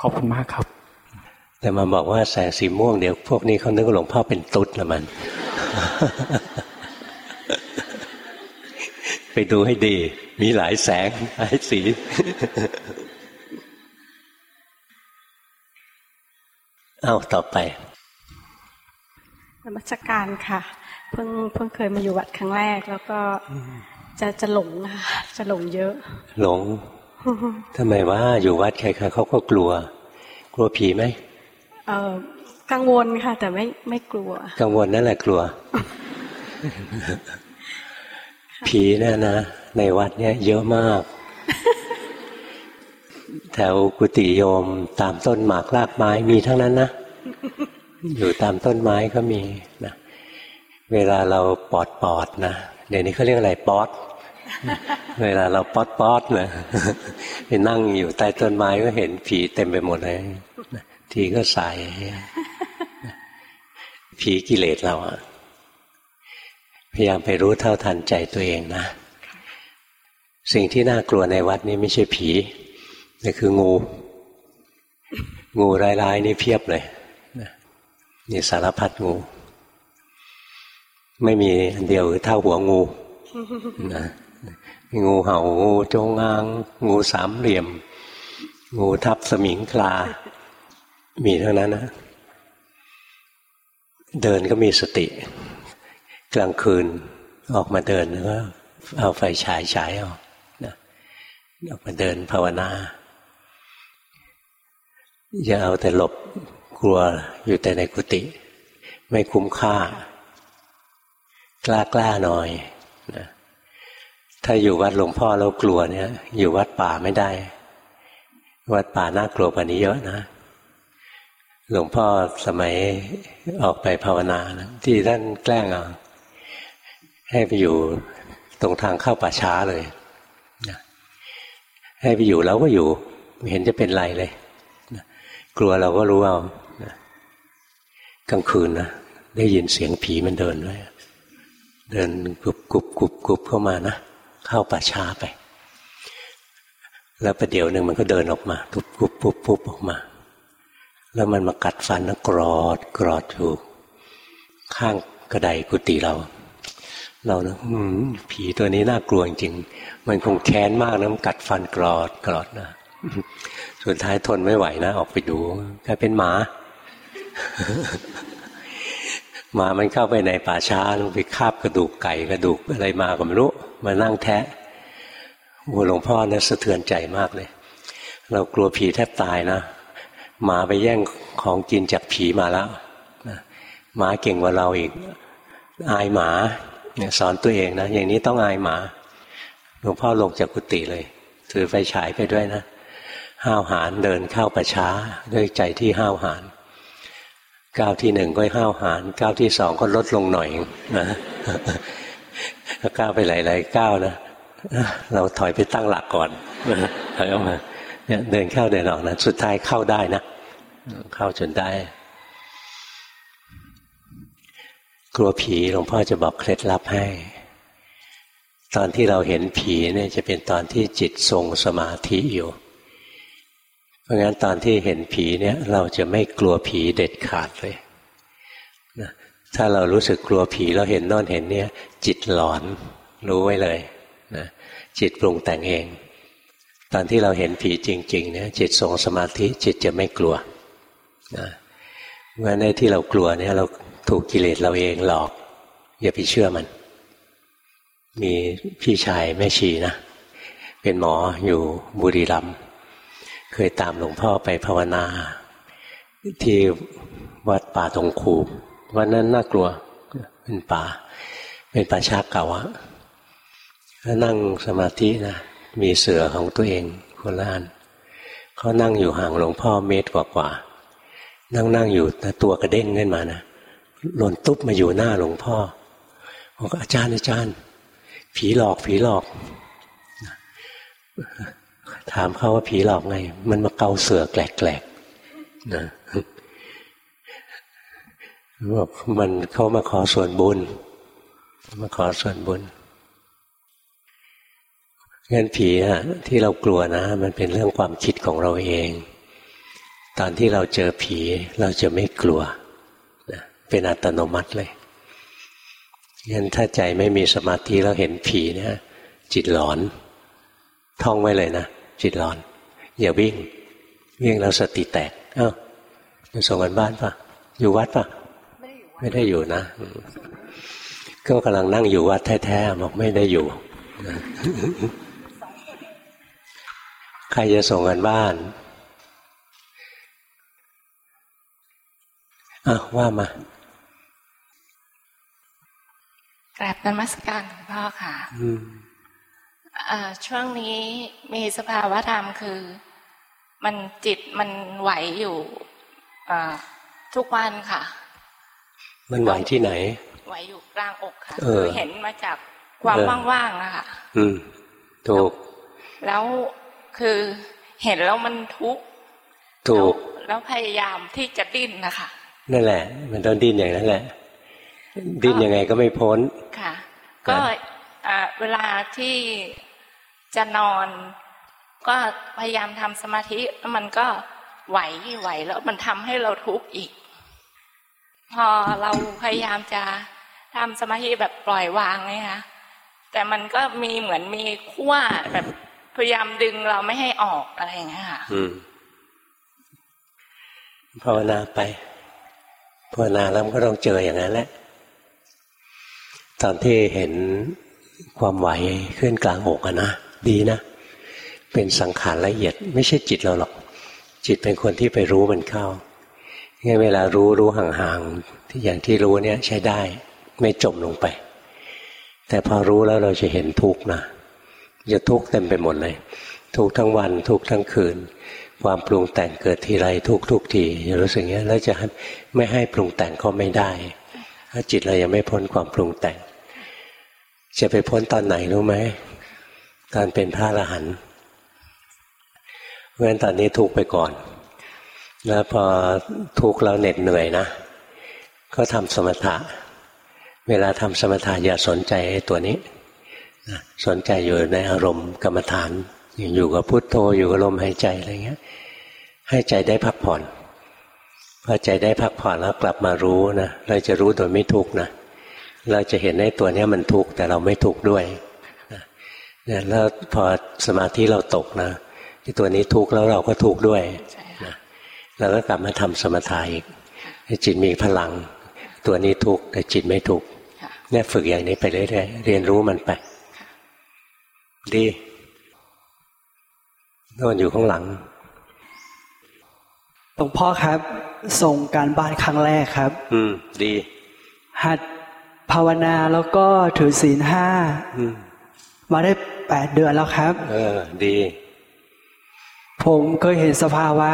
S2: ขอบคุณมากครับ
S1: แต่มาบอกว่าแสงสีม่วงเดี๋ยวพวกนี้เขานึกว่าหลวงพ่อเป็นตุ๊ดละมัน ไปดูให้ดี มีหลายแสงหลายสี เอาต่อไป
S3: นมัสการค่ะ เพิ่งเพิ่งเคยมาอยู่วัดครั้งแรก แล้วก็จะจะหลงค่ะจะหลงเยอะ
S1: หลงทำไมว่าอยู่วัดใครๆเขาก็กลัว กลัวผีไหม
S3: เออกังวลค่ะ แต่ไม่ไม่กลัว
S1: กังวลนั่นแหละกลัว ผีเนี่ยนะในวัดเนี่ยเยอะมาก แถวกุฏิโยมตามต้นหมากรากไม้มีทั้งนั้นนะ อยู่ตามต้นไม้ก็มีนะเวลาเราปอดปอดนะเดี๋ยวนี้เขาเรียกอะไรป๊อดเวลาเราป๊อดป๊อดนะไปนั่งอยู่ใต้ต้นไม้ก็เห็นผีเต็มไปหมดเลยทีก็ใสผีกิเลสเราอะพยายามไปรู้เท่าทันใจตัวเองนะ สิ่งที่น่ากลัวในวัดนี้ไม่ใช่ผี นี่คืองู งูร้ายๆนี่เพียบเลยนี่สารพัดงู ไม่มีอันเดียวเท่าหัวงูนะงูเห่างูจงอาง งูสามเหลี่ยม งูทับสมิงคลา มีเท่านั้นนะ เดินก็มีสติ กลางคืนออกมาเดินก็เอาไฟฉายฉายเอานะออกมาเดินภาวนา อย่าเอาแต่หลบกลัวอยู่แต่ในกุฏิไม่คุ้มค่า กล้ากล้าหน่อยนะถ้าอยู่วัดหลวงพ่อเรากลัวเนี่ย อยู่วัดป่าไม่ได้ วัดป่าน่ากลัวกว่านี้เยอะนะหลวงพ่อสมัยออกไปภาวนานะที่ท่านแกล้งเอาให้ไปอยู่ตรงทางเข้าป่าช้าเลยนะให้ไปอยู่แล้วก็อยู่ เห็นจะเป็นไรเลย กลัวเราก็รู้เอากลางคืนนะได้ยินเสียงผีมันเดินด้วยเดินกุบกุบกุบกุบเข้ามานะเข้าป่าช้าไป แล้วประเดี๋ยวหนึ่งมันก็เดินออกมากุบกุบกุบกุบออกมา แล้วมันมากัดฟันนะกรอดกรอดอยู่ข้างกระไดกุฏิเรา เรานะผีตัวนี้น่ากลัวจริง มันคงแค้นมากนะมันกัดฟันกรอดกรอดนะ สุดท้ายทนไม่ไหวนะ ออกไปดูกลายเป็นหมา หมามันเข้าไปในป่าช้าลงไปคาบกระดูกไก่กระดูกอะไรมาก็ไม่รู้มานั่งแทะโอ้หลวงพ่อเนี่ยสะเทือนใจมากเลย เรากลัวผีแทบตายนะหมาไปแย่งของกินจากผีมาแล้วหมาเก่งกว่าเราอีก อายหมาเนี่ยสอนตัวเองนะ อย่างนี้ต้องอายหมา หลวงพ่อลงจากกุฏิเลย ถือไฟฉายไปด้วยนะ ห้าวหาญเดินเข้าประช้าด้วยใจที่ห้าวหาญก้าวที่หนึ่งก็ห้าวหาญก้าวที่สองก็ลดลงหน่อยนะก้าวไปหลายๆก้าวนะเราถอยไปตั้งหลักก่อนถอยออกมาเนี่ยเดินเข้าเดินออกนะสุดท้ายเข้าได้นะเข้าจนได้ กลัวผีหลวงพ่อจะบอกเคล็ดลับให้ ตอนที่เราเห็นผีเนี่ยจะเป็นตอนที่จิตทรงสมาธิอยู่ เพราะงั้นตอนที่เห็นผีเนี่ย เราจะไม่กลัวผีเด็ดขาดเลยนะถ้าเรารู้สึกกลัวผีเราเห็นนอนเห็นเนี่ย จิตหลอนรู้ไว้เลยนะจิตปรุงแต่งเอง ตอนที่เราเห็นผีจริง ๆ เนี่ย จิตทรงสมาธิจิตจะไม่กลัวนะเพราะฉะนั้นที่เรากลัวเนี่ย เราถูกกิเลสเราเองหลอก อย่าไปเชื่อมัน มีพี่ชายแม่ชีนะ เป็นหมออยู่บุรีรัมย์ เคยตามหลวงพ่อไปภาวนา ที่วัดป่าตรงคูวันนั้นน่ากลัว เป็นป่า เป็นป่าชาเก่าอะนั่งสมาธินะมีเสือของตัวเองคนละอันเขานั่งอยู่ห่างหลวงพ่อเมตรกว่าๆนั่งนั่งอยู่แต่ตัวกระเด้งขึ้นมานะหล่นตุ๊บมาอยู่หน้าหลวงพ่อบอกอาจารย์อาจารย์ ผีหลอกผีหลอก ถามเขาว่าผีหลอกไง มันมาเกาเสือแกลกๆนะบอกมันเขามาขอส่วนบุญ มาขอส่วนบุญงั้นผีอะที่เรากลัวนะ มันเป็นเรื่องความคิดของเราเอง ตอนที่เราเจอผีเราจะไม่กลัวเป็นอัตโนมัติเลยงั้นถ้าใจไม่มีสมาธิแล้วเห็นผีเนี่ยจิตหลอน ท่องไว้เลยนะ จิตหลอน อย่าวิ่ง วิ่งแล้วสติแตก เอ้าจะส่งกันบ้านปะอยู่วัดปะไม่ได้อยู่นะ ก็กำลังนั่งอยู่วัดแท้ๆบอกไม่ได้อยู่ใครจะส่งกันบ้านอะว่ามา
S4: กราบนมัสการหลวงพ่อค่ะ
S1: อืม
S4: เอ่อ ช่วงนี้มีสภาวะธรรมคือ มันจิตมันไหวอยู่เอ่อทุกวันค่ะ
S1: มันไหวที่ไหน
S4: ไหวอยู่กลางอกค่ะ
S1: เออ
S4: คือเห็นมาจากความ
S1: เออ
S4: ว่างๆอะค่ะ
S1: อืมถูก
S4: แล้วคือเห็นแล้วมันทุกข์
S1: ถูก
S4: แล้วแล้วพยายามที่จะดิ้นนะคะ
S1: นั่นแหละ มันต้องดิ้นอย่างนั้นแหละ ดิ้นยังไงก็ไม่พ้น
S4: ค่ะ ก็อ่าเวลาที่ จะนอน ก็พยายามทำสมาธิแล้วมันก็ไหวไหวแล้วมันทำให้เราทุกข์อีก พอเราพยายามจะทำสมาธิแบบปล่อยวางไงคะแต่มันก็มีเหมือนมีขั้วแบบพยายามดึงเราไม่ให้ออกอะไรอย่างเงี้ยค่ะ
S1: ภาวนาไปภาวนาแล้วมันก็ต้องเจออย่างนั้นแหละ ตอนที่เห็นความไหวขึ้นกลางอกอะนะ ดีนะ เป็นสังขารละเอียด ไม่ใช่จิตเราหรอก จิตเป็นคนที่ไปรู้มันเข้างั้นเวลารู้รู้ห่างๆที่อย่างที่รู้เนี่ยใช้ได้ ไม่จมลงไป แต่พอรู้แล้วเราจะเห็นทุกข์นะจะทุกข์เต็มไปหมดเลย ทุกทั้งวัน ทุกทั้งคืน ความปรุงแต่งเกิดทีไรทุกทุกทีจะรู้สึกอย่างนี้ยแล้วจะไม่ให้ปรุงแต่งก็ไม่ได้ ถ้าจิตเรายังไม่พ้นความปรุงแต่ง จะไปพ้นตอนไหนรู้ไหม ตอนเป็นพระอรหันต์เพราะฉะนั้นตอนนี้ทุกไปก่อน แล้วพอทุกแล้วเหน็ดเหนื่อยนะ ก็ทำสมถะ เวลาทำสมถะอย่าสนใจไอ้ตัวนี้นะสนใจอยู่ในอารมณ์กรรมฐาน อยู่กับพุทโธอยู่กับลมหายใจอะไรเงี้ย ให้ใจได้พักผ่อนพอใจได้พักผ่อนแล้วกลับมารู้นะเราจะรู้โดยไม่ทุกข์นะเราจะเห็นในตัวนี้มันทุกข์แต่เราไม่ทุกข์ด้วย เนี่ยแล้วพอสมาธิเราตกนะที่ตัวนี้ทุกข์แล้วเราก็ทุกข์ด้วย
S4: ใช่
S1: นะ
S4: ค่ะ
S1: เราก็กลับมาทำสมถะอีกให้จิตมีพลัง ตัวนี้ทุกข์แต่จิตไม่ทุกข์
S4: ค่ะ
S1: เนี่ยฝึกอย่างนี้ไปเรื่อยๆเรียนรู้มันไปดีโน่นอยู่ข้างหลัง
S5: หลวงพ่อครับ ส่งการบ้านครั้งแรกครับ
S1: อืม ดี
S5: หัดภาวนาแล้วก็ถือศีลห้า
S1: อืม
S5: มาได้ แปดเดือนแล้วครับ
S1: เออ ดี
S5: ผมเคยเห็นสภาวะ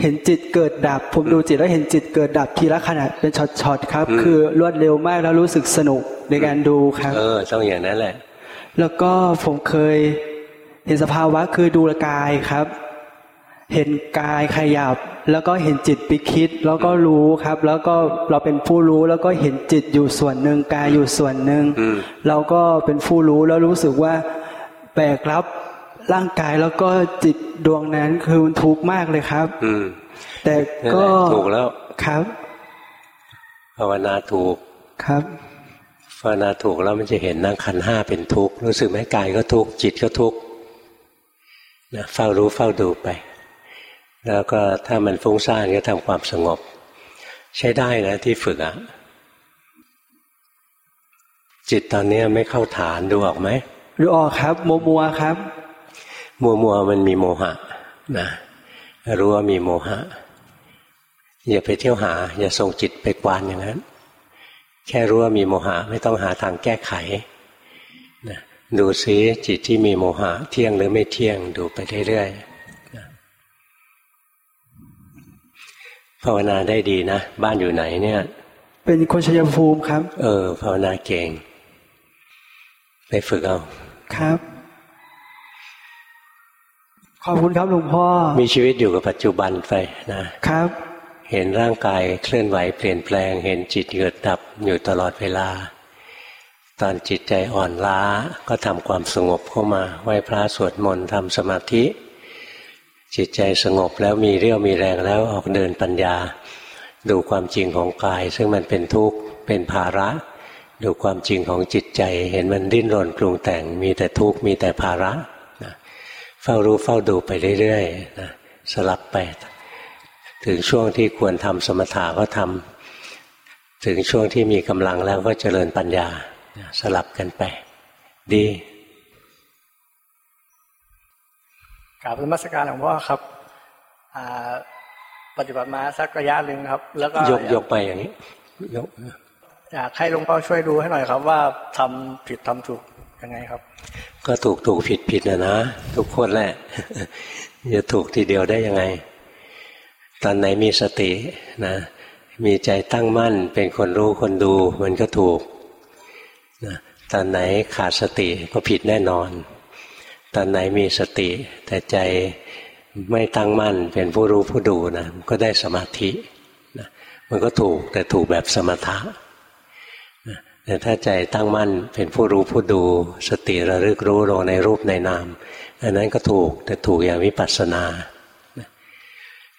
S5: เห็นจิตเกิดดับ ผมดูจิตแล้วเห็นจิตเกิดดับทีละขณะเป็นช็อตๆครับ
S1: อืม
S5: คือรวดเร็วมากแล้วรู้สึกสนุกในการดูครับ
S1: เออต้องอย่างนั้นแหละ
S5: แล้วก็ผมเคยเห็นสภาวะคือดูกายครับ เห็นกายขยับ แล้วก็เห็นจิตไปคิด แล้วก็รู้ครับ แล้วก็เราเป็นผู้รู้แล้วก็เห็นจิตอยู่ส่วนหนึ่งกายอยู่ส่วนหนึ่ง
S1: อืม
S5: เราก็เป็นผู้รู้แล้วรู้สึกว่าแบกรับร่างกายแล้วก็จิตดวงนั้นคือมันทุกข์มากเลยครับ
S1: อืม
S5: แต่
S1: นั่น
S5: ก็
S1: แหละถูกแล้ว
S5: ครับ
S1: ภาวนาถูก
S5: ครับ
S1: ภาวนาถูกแล้วมันจะเห็นนั่งขันธ์ห้าเป็นทุกข์รู้สึกไหมกายก็ทุกข์จิตก็ทุกข์นะเฝ้ารู้เฝ้าดูไป แล้วก็ถ้ามันฟุ้งซ่านก็ทำความสงบ ใช้ได้นะที่ฝึกอะจิตตอนนี้ไม่เข้าฐานดูออกไหม
S5: ดูออกครับ มัวมัวๆครับ
S1: มัวมัวๆมันมีโมหะนะรู้ว่ามีโมหะ อย่าไปเที่ยวหา อย่าส่งจิตไปกวานอย่างนั้น แค่รู้ว่ามีโมหะ ไม่ต้องหาทางแก้ไขนะดูซิจิตที่มีโมหะ เที่ยงหรือไม่เที่ยงดูไปเรื่อยๆ ภาวนาได้ดีนะ บ้านอยู่ไหนเนี่ย
S5: เป็นคนชัยภูมิครับ
S1: เออ ภาวนาเก่ง ไปฝึกเอา
S5: ครับ ขอบคุณครับหลวงพ่อ
S1: มีชีวิตอยู่กับปัจจุบันไปนะ
S5: ครับ
S1: เห็นร่างกายเคลื่อนไหวเปลี่ยนแปลง เห็นจิตเกิดดับอยู่ตลอดเวลา ตอนจิตใจอ่อนล้าก็ทำความสงบเข้ามา ไหว้พระสวดมนต์ทำสมาธิ จิตใจสงบแล้วมีเรี่ยวมีแรงแล้วออกเดินปัญญา ดูความจริงของกาย ซึ่งมันเป็นทุกข์เป็นภาระ ดูความจริงของจิตใจ เห็นมันดิ้นรนปรุงแต่ง มีแต่ทุกข์มีแต่ภาระนะเฝ้ารู้เฝ้าดูไปเรื่อยๆนะสลับไป ถึงช่วงที่ควรทำสมถะก็ทำถึงช่วงที่มีกำลังแล้วก็เจริญปัญญาสลับกันไป ดี
S2: ราบนมัสการหลวงพ่อครับอ่า
S6: ปฏิบัติมาสักระยะหนึ่งครับ แล้วก็
S1: ยกยกไปอย่างนี้ยก
S6: อยากให้หลวงพ่อช่วยดูให้หน่อยครับ ว่าทำผิดทำถูกยังไงครับ
S1: ก็ถูกถูกผิดผิดนะนะทุกคนแหละจะถูกทีเดียวได้ยังไง ตอนไหนมีสตินะ มีใจตั้งมั่นเป็นคนรู้คนดูมันก็ถูกนะตอนไหนขาดสติก็ผิดแน่นอน ตอนไหนมีสติ แต่ใจไม่ตั้งมั่นเป็นผู้รู้ผู้ดูนะก็ได้สมาธินะมันก็ถูกแต่ถูกแบบสมถะนะแต่ถ้าใจตั้งมั่นเป็นผู้รู้ผู้ดู สติระลึกรู้ลงในรูปในนามอันนั้นก็ถูกแต่ถูกอย่างวิปัสสนา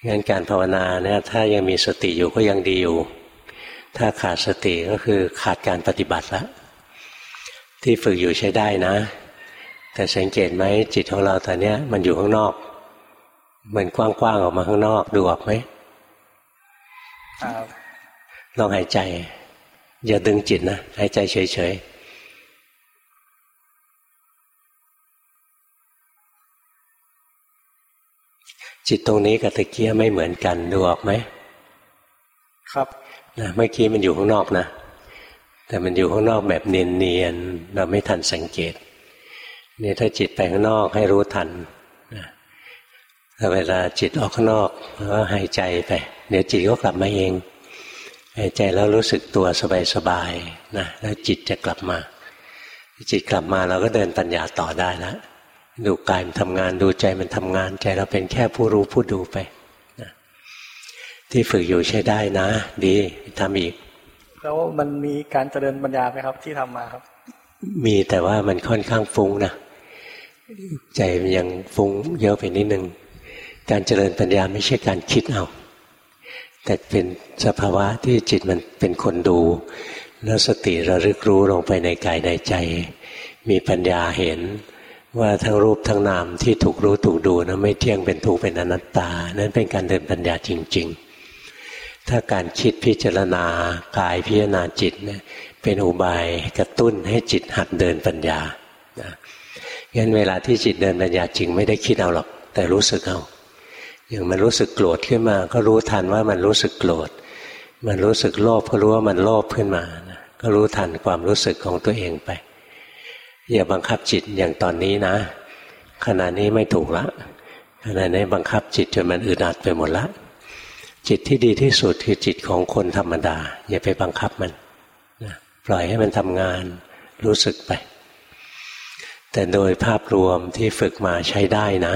S1: งั้นการภาวนาเนี่ยถ้ายังมีสติอยู่ก็ยังดีอยู่ ถ้าขาดสติก็คือขาดการปฏิบัติแล้วที่ฝึกอยู่ใช้ได้นะ แต่สังเกตไหมจิตของเราตอนนี้มันอยู่ข้างนอก มันกว้างๆออกมาข้างนอกดูออกไหมลองหายใจ อย่าดึงจิตนะหายใจเฉยๆจิตตรงนี้กับตะเกียไม่เหมือนกันดูออกไหม
S6: ครับ
S1: นะเมื่อกี้มันอยู่ข้างนอกนะ แต่มันอยู่ข้างนอกแบบเนียนๆเราไม่ทันสังเกต นี่ถ้าจิตไปข้างนอกให้รู้ทันเวลาจิตออกข้างนอกก็หายใจไป เดี๋ยวจิตก็กลับมาเอง หายใจแล้วรู้สึกตัวสบายๆนะ แล้วจิตจะกลับมา จิตกลับมาเราก็เดินปัญญาต่อได้แล้วดูกายมันทำงานดูใจมันทำงาน ใจเราเป็นแค่ผู้รู้ผู้ดูไปนะที่ฝึกอยู่ใช้ได้นะ ดีทำอีก
S6: แล้วมันมีการเจริญปัญญาไหมครับที่ทำมาครับ
S1: มีแต่ว่ามันค่อนข้างฟุ้งนะ ใจมันยังฟุ้งเยอะไปนิดนึง การเจริญปัญญาไม่ใช่การคิดเอา แต่เป็นสภาวะที่จิตมันเป็นคนดู แล้วสติระลึกรู้ลงไปในกายในใจ มีปัญญาเห็นว่าทั้งรูปทั้งนามที่ถูกรู้ถูกดูนะไม่เที่ยงเป็นทุกข์เป็นอนัตตา นั้นเป็นการเดินปัญญาจริง ๆ ถ้าการคิดพิจารณากายพิจารณาจิตเนี่ยเป็นอุบายกระตุ้นให้จิตหัดเดินปัญญา งั้นเวลาที่จิตเดินปัญญาจริงไม่ได้คิดเอาหรอก แต่รู้สึกเอาอย่างมันรู้สึกโกรธขึ้นมา ก็รู้ทันว่ามันรู้สึกโกรธมันรู้สึกโลภก็รู้ว่ามันโลภขึ้นมานะก็รู้ทันความรู้สึกของตัวเองไป อย่าบังคับจิตอย่างตอนนี้นะ ขณะนี้ไม่ถูกละขณะนี้บังคับจิตจนมันอึดอัดไปหมดละจิตที่ดีที่สุดคือจิตของคนธรรมดา อย่าไปบังคับมันนะปล่อยให้มันทำงานรู้สึกไป แต่โดยภาพรวมที่ฝึกมาใช้ได้นะ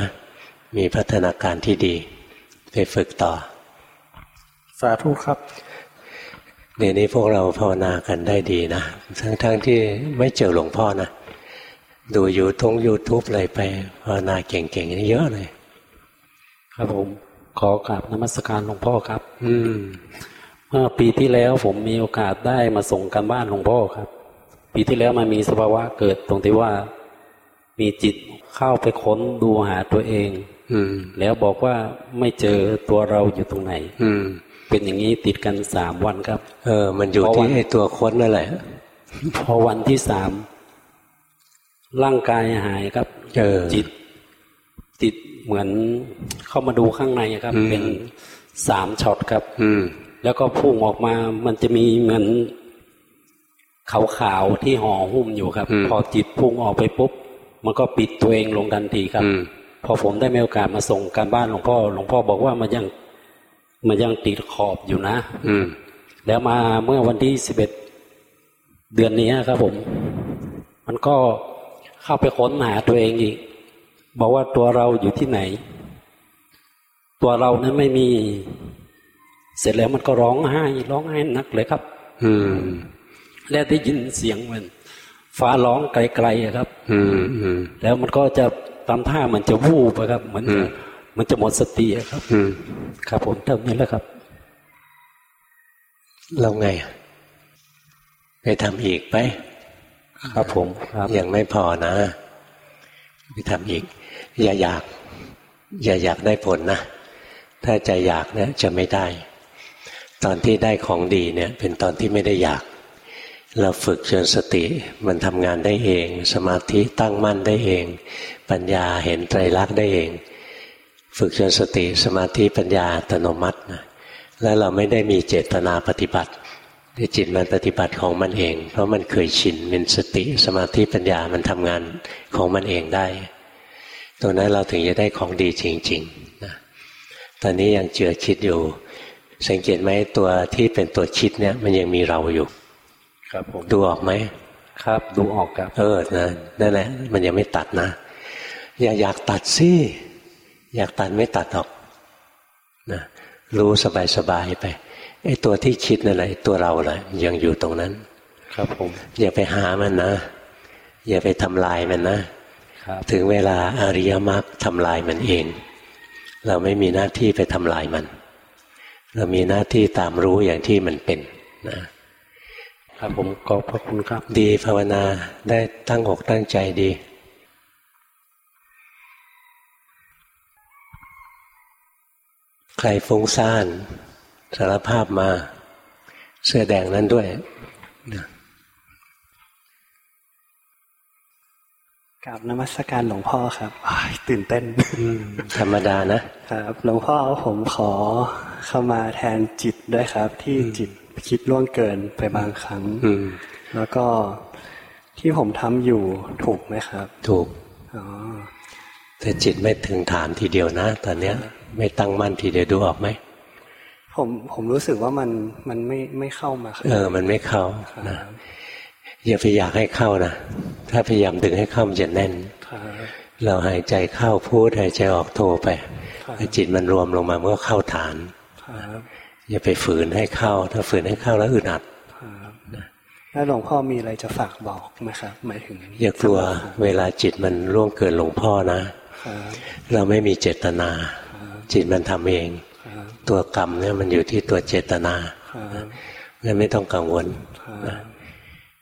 S1: มีพัฒนาการที่ดี ไปฝึกต่อ
S6: สาธุครับ
S1: เดี๋ยวนี้พวกเราภาวนากันได้ดีนะ ทั้งๆทที่ไม่เจอหลวงพ่อนะ ดูยูทงยูทูบอะไรไปภาวนาเก่งๆนี่เยอะเลย
S7: ครับผม ขอกราบนมัสการหลวงพ่อครับ
S1: อืม
S7: เมื่อปีที่แล้วผมมีโอกาสได้มาส่งกันบ้านหลวงพ่อครับ ปีที่แล้วมันมีสภาวะเกิดตรงที่ว่า มีจิตเข้าไปค้นดูหาตัวเองแล้วบอกว่าไม่เจอตัวเราอยู่ตรงไหน
S1: อื
S7: เป็นอย่างนี้ติดกันสามวันครับ
S1: เออ มันอยู่ที่ไอ้ตัวค้นนั่นแหละ
S7: พอวันที่สามร่างกายหายครับ
S1: เออ
S7: จิตติดเหมือนเข้ามาดูข้างในครับ เป็นสามช็อตครับ
S1: อื
S7: แล้วก็พุ่งออกมา มันจะมีเหมือนขาวๆที่ห่อหุ้มอยู่ครับ พอจิตพุ่งออกไปปุ๊บ มันก็ปิดตัวเองลงทันทีครับ พอผมได้มีโอกาสมาส่งการบ้านหลวงพ่อ หลวงพ่อบอกว่ามันยังมันยังติดขอบอยู่นะ
S1: อืม
S7: แล้วมาเมื่อวันที่สิบเอ็ดเดือนนี้ครับผม มันก็เข้าไปค้นหาตัวเองอีก บอกว่าตัวเราอยู่ที่ไหน ตัวเรานั้นไม่มี เสร็จแล้วมันก็ร้องไห้ร้องไห้นักเลยครับ
S1: อืม
S7: แล้วได้ยินเสียงเหมือนฟ้าร้องไกลๆครับ
S1: อืมอืม
S7: แล้วมันก็จะตามท่ามันจะวูบไปครับเหมือนมันจะหมดสติครับครับ ผมเท่านี้แล้วครับ
S1: เราไงไปทำอีกไป
S7: ครับผมครับ
S1: ยังไม่พอนะไปทำอีก อย่าอยาก อย่าอยากได้ผลนะถ้าใจอยากเนี่ยจะไม่ได้ ตอนที่ได้ของดีเนี่ย เป็นตอนที่ไม่ได้อยาก เราฝึกจนสติมันทำงานได้เอง สมาธิตั้งมั่นได้เอง ปัญญาเห็นไตรลักษณ์ได้เอง ฝึกจนสติสมาธิปัญญาอัตโนมัตินะแล้วเราไม่ได้มีเจตนาปฏิบัติที่จิตมันปฏิบัติของมันเอง เพราะมันเคยชินเป็นสติสมาธิปัญญามันทำงานของมันเองได้ตรงนั้นเราถึงจะได้ของดีจริงๆนะตอนนี้ยังเจือคิดอยู่ สังเกตไหมตัวที่เป็นตัวคิดเนี่ยมันยังมีเราอยู่
S7: ครับผม
S1: ดูออกไหม
S7: ครับ ดูออกครับ
S1: เออนะนั่นแหละ มันยังไม่ตัดนะ อย่าอยากตัดสิอยากตัดไม่ตัดหรอกนะรู้สบายๆไปไอ้ตัวที่คิดนั่นแหละตัวเราแหละยังอยู่ตรงนั้น
S7: ครับผม
S1: อย่าไปหามันนะ อย่าไปทำลายมันนะ
S7: ครับ
S1: ถึงเวลาอริยมรรคทำลายมันเอง เราไม่มีหน้าที่ไปทำลายมัน เรามีหน้าที่ตามรู้อย่างที่มันเป็นนะ ครับ
S7: ผมขอบพระคุณครับ
S1: ดีภาวนาได้ตั้งอกตั้งใจดี ใครฟุ้งซ่านสารภาพมา เสื้อแดงนั้นด้วยนะ
S5: กราบนมัสการหลวงพ่อครับอ้ายตื่นเต้น
S1: อืมธรรมดานะ
S5: ครับ หลวงพ่อผมขอเข้ามาแทนจิตด้วยครับ ที่จิต คิดล่วงเกินไปบางครั้ง
S1: อืม
S5: แล้วก็ที่ผมทำอยู่ถูกไหมครับ
S1: ถูก
S5: อ๋อ
S1: แต่จิตไม่ถึงฐานทีเดียวนะตอนเนี้ย ไม่ตั้งมั่นทีเดียวดูออกไหม
S5: ผมผมรู้สึกว่ามันมันไม่ไม่เข้ามาครับ
S1: เออ มันไม่เข้า
S5: ครั
S1: นะ
S5: บ
S1: อย่าไปอยากให้เข้านะถ้าพยายามดึงให้เข้ามันจะแน่น
S5: ครับ
S1: เราหายใจเข้าพูดหายใจออกโทไป
S5: ครับ
S1: ให้จิตมันรวมลงมามันก็เข้าฐาน
S5: ครับ
S1: อย่าไปฝืนให้เข้า ถ้าฝืนให้เข้าแล้วอึดอัด
S5: ครับแล้วหลวงพ่อมีอะไรจะฝากบอกไหมครับหมายถึง
S1: อย่ากลัวเวลาจิตมันล่วงเกินหลวงพ่อนะ
S5: ครับ
S1: เราไม่มีเจตนา
S5: ครับ
S1: จิตมันทำเอง
S5: ครับ
S1: ตัวกรรมเนี่ยมันอยู่ที่ตัวเจตนา
S5: ครับ
S1: งั้นไม่ต้องกังวล
S5: ครับ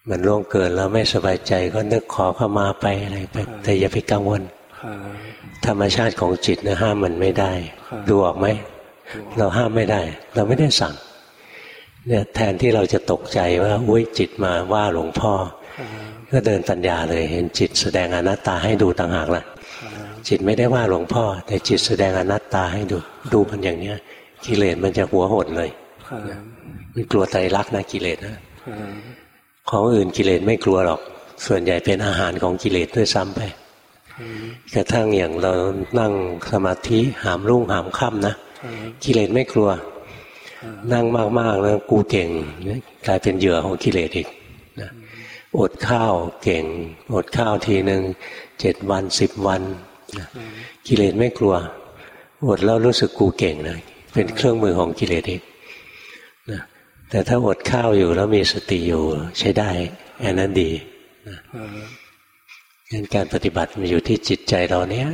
S1: มันล่วงเกินแล้วไม่สบายใจก็นึกขอเข้ามาไปอะไรไปแต่อย่าไปกังวล
S5: ครับ
S1: ธรรมชาติของจิตเนี่ยห้ามมันไม่ได้
S5: ครับ
S1: ดูออกไหม เราห้ามไม่ได้ เราไม่ได้สั่งเนี่ยแทนที่เราจะตกใจว่าอุ้ยจิตมาว่าหลวงพ่อ ก็เดินปัญญาเลยเห็นจิตแสดงอนัตตาให้ดูต่างหากล่ะจิตไม่ได้ว่าหลวงพ่อ แต่จิตแสดงอนัตตาให้ดูดูมันอย่างเนี้ยกิเลสมันจะหัวหดเลยมันกลัวไตรลักษณ์นะกิเลสนะของอื่นกิเลสไม่กลัวหรอก ส่วนใหญ่เป็นอาหารของกิเลสด้วยซ้ำไปกระทั่งอย่างเรานั่งสมาธิหามรุ่งหามค่ำนะ กิเลสไม่กลัว นั่งมากๆแล้วกูเก่งกลายเป็นเหยื่อของกิเลสอีกนะอดข้าวเก่ง อดข้าวทีหนึ่งเจ็ดวันสิบวันนะกิเลสไม่กลัว อดแล้วรู้สึกกูเก่งนะเป็นเครื่องมือของกิเลสอีกนะแต่ถ้าอดข้าวอยู่แล้วมีสติอยู่ใช้ได้อันนั้นดี
S5: ครับ
S1: งั้นการปฏิบัติมันอยู่ที่จิตใจเราเนี้ย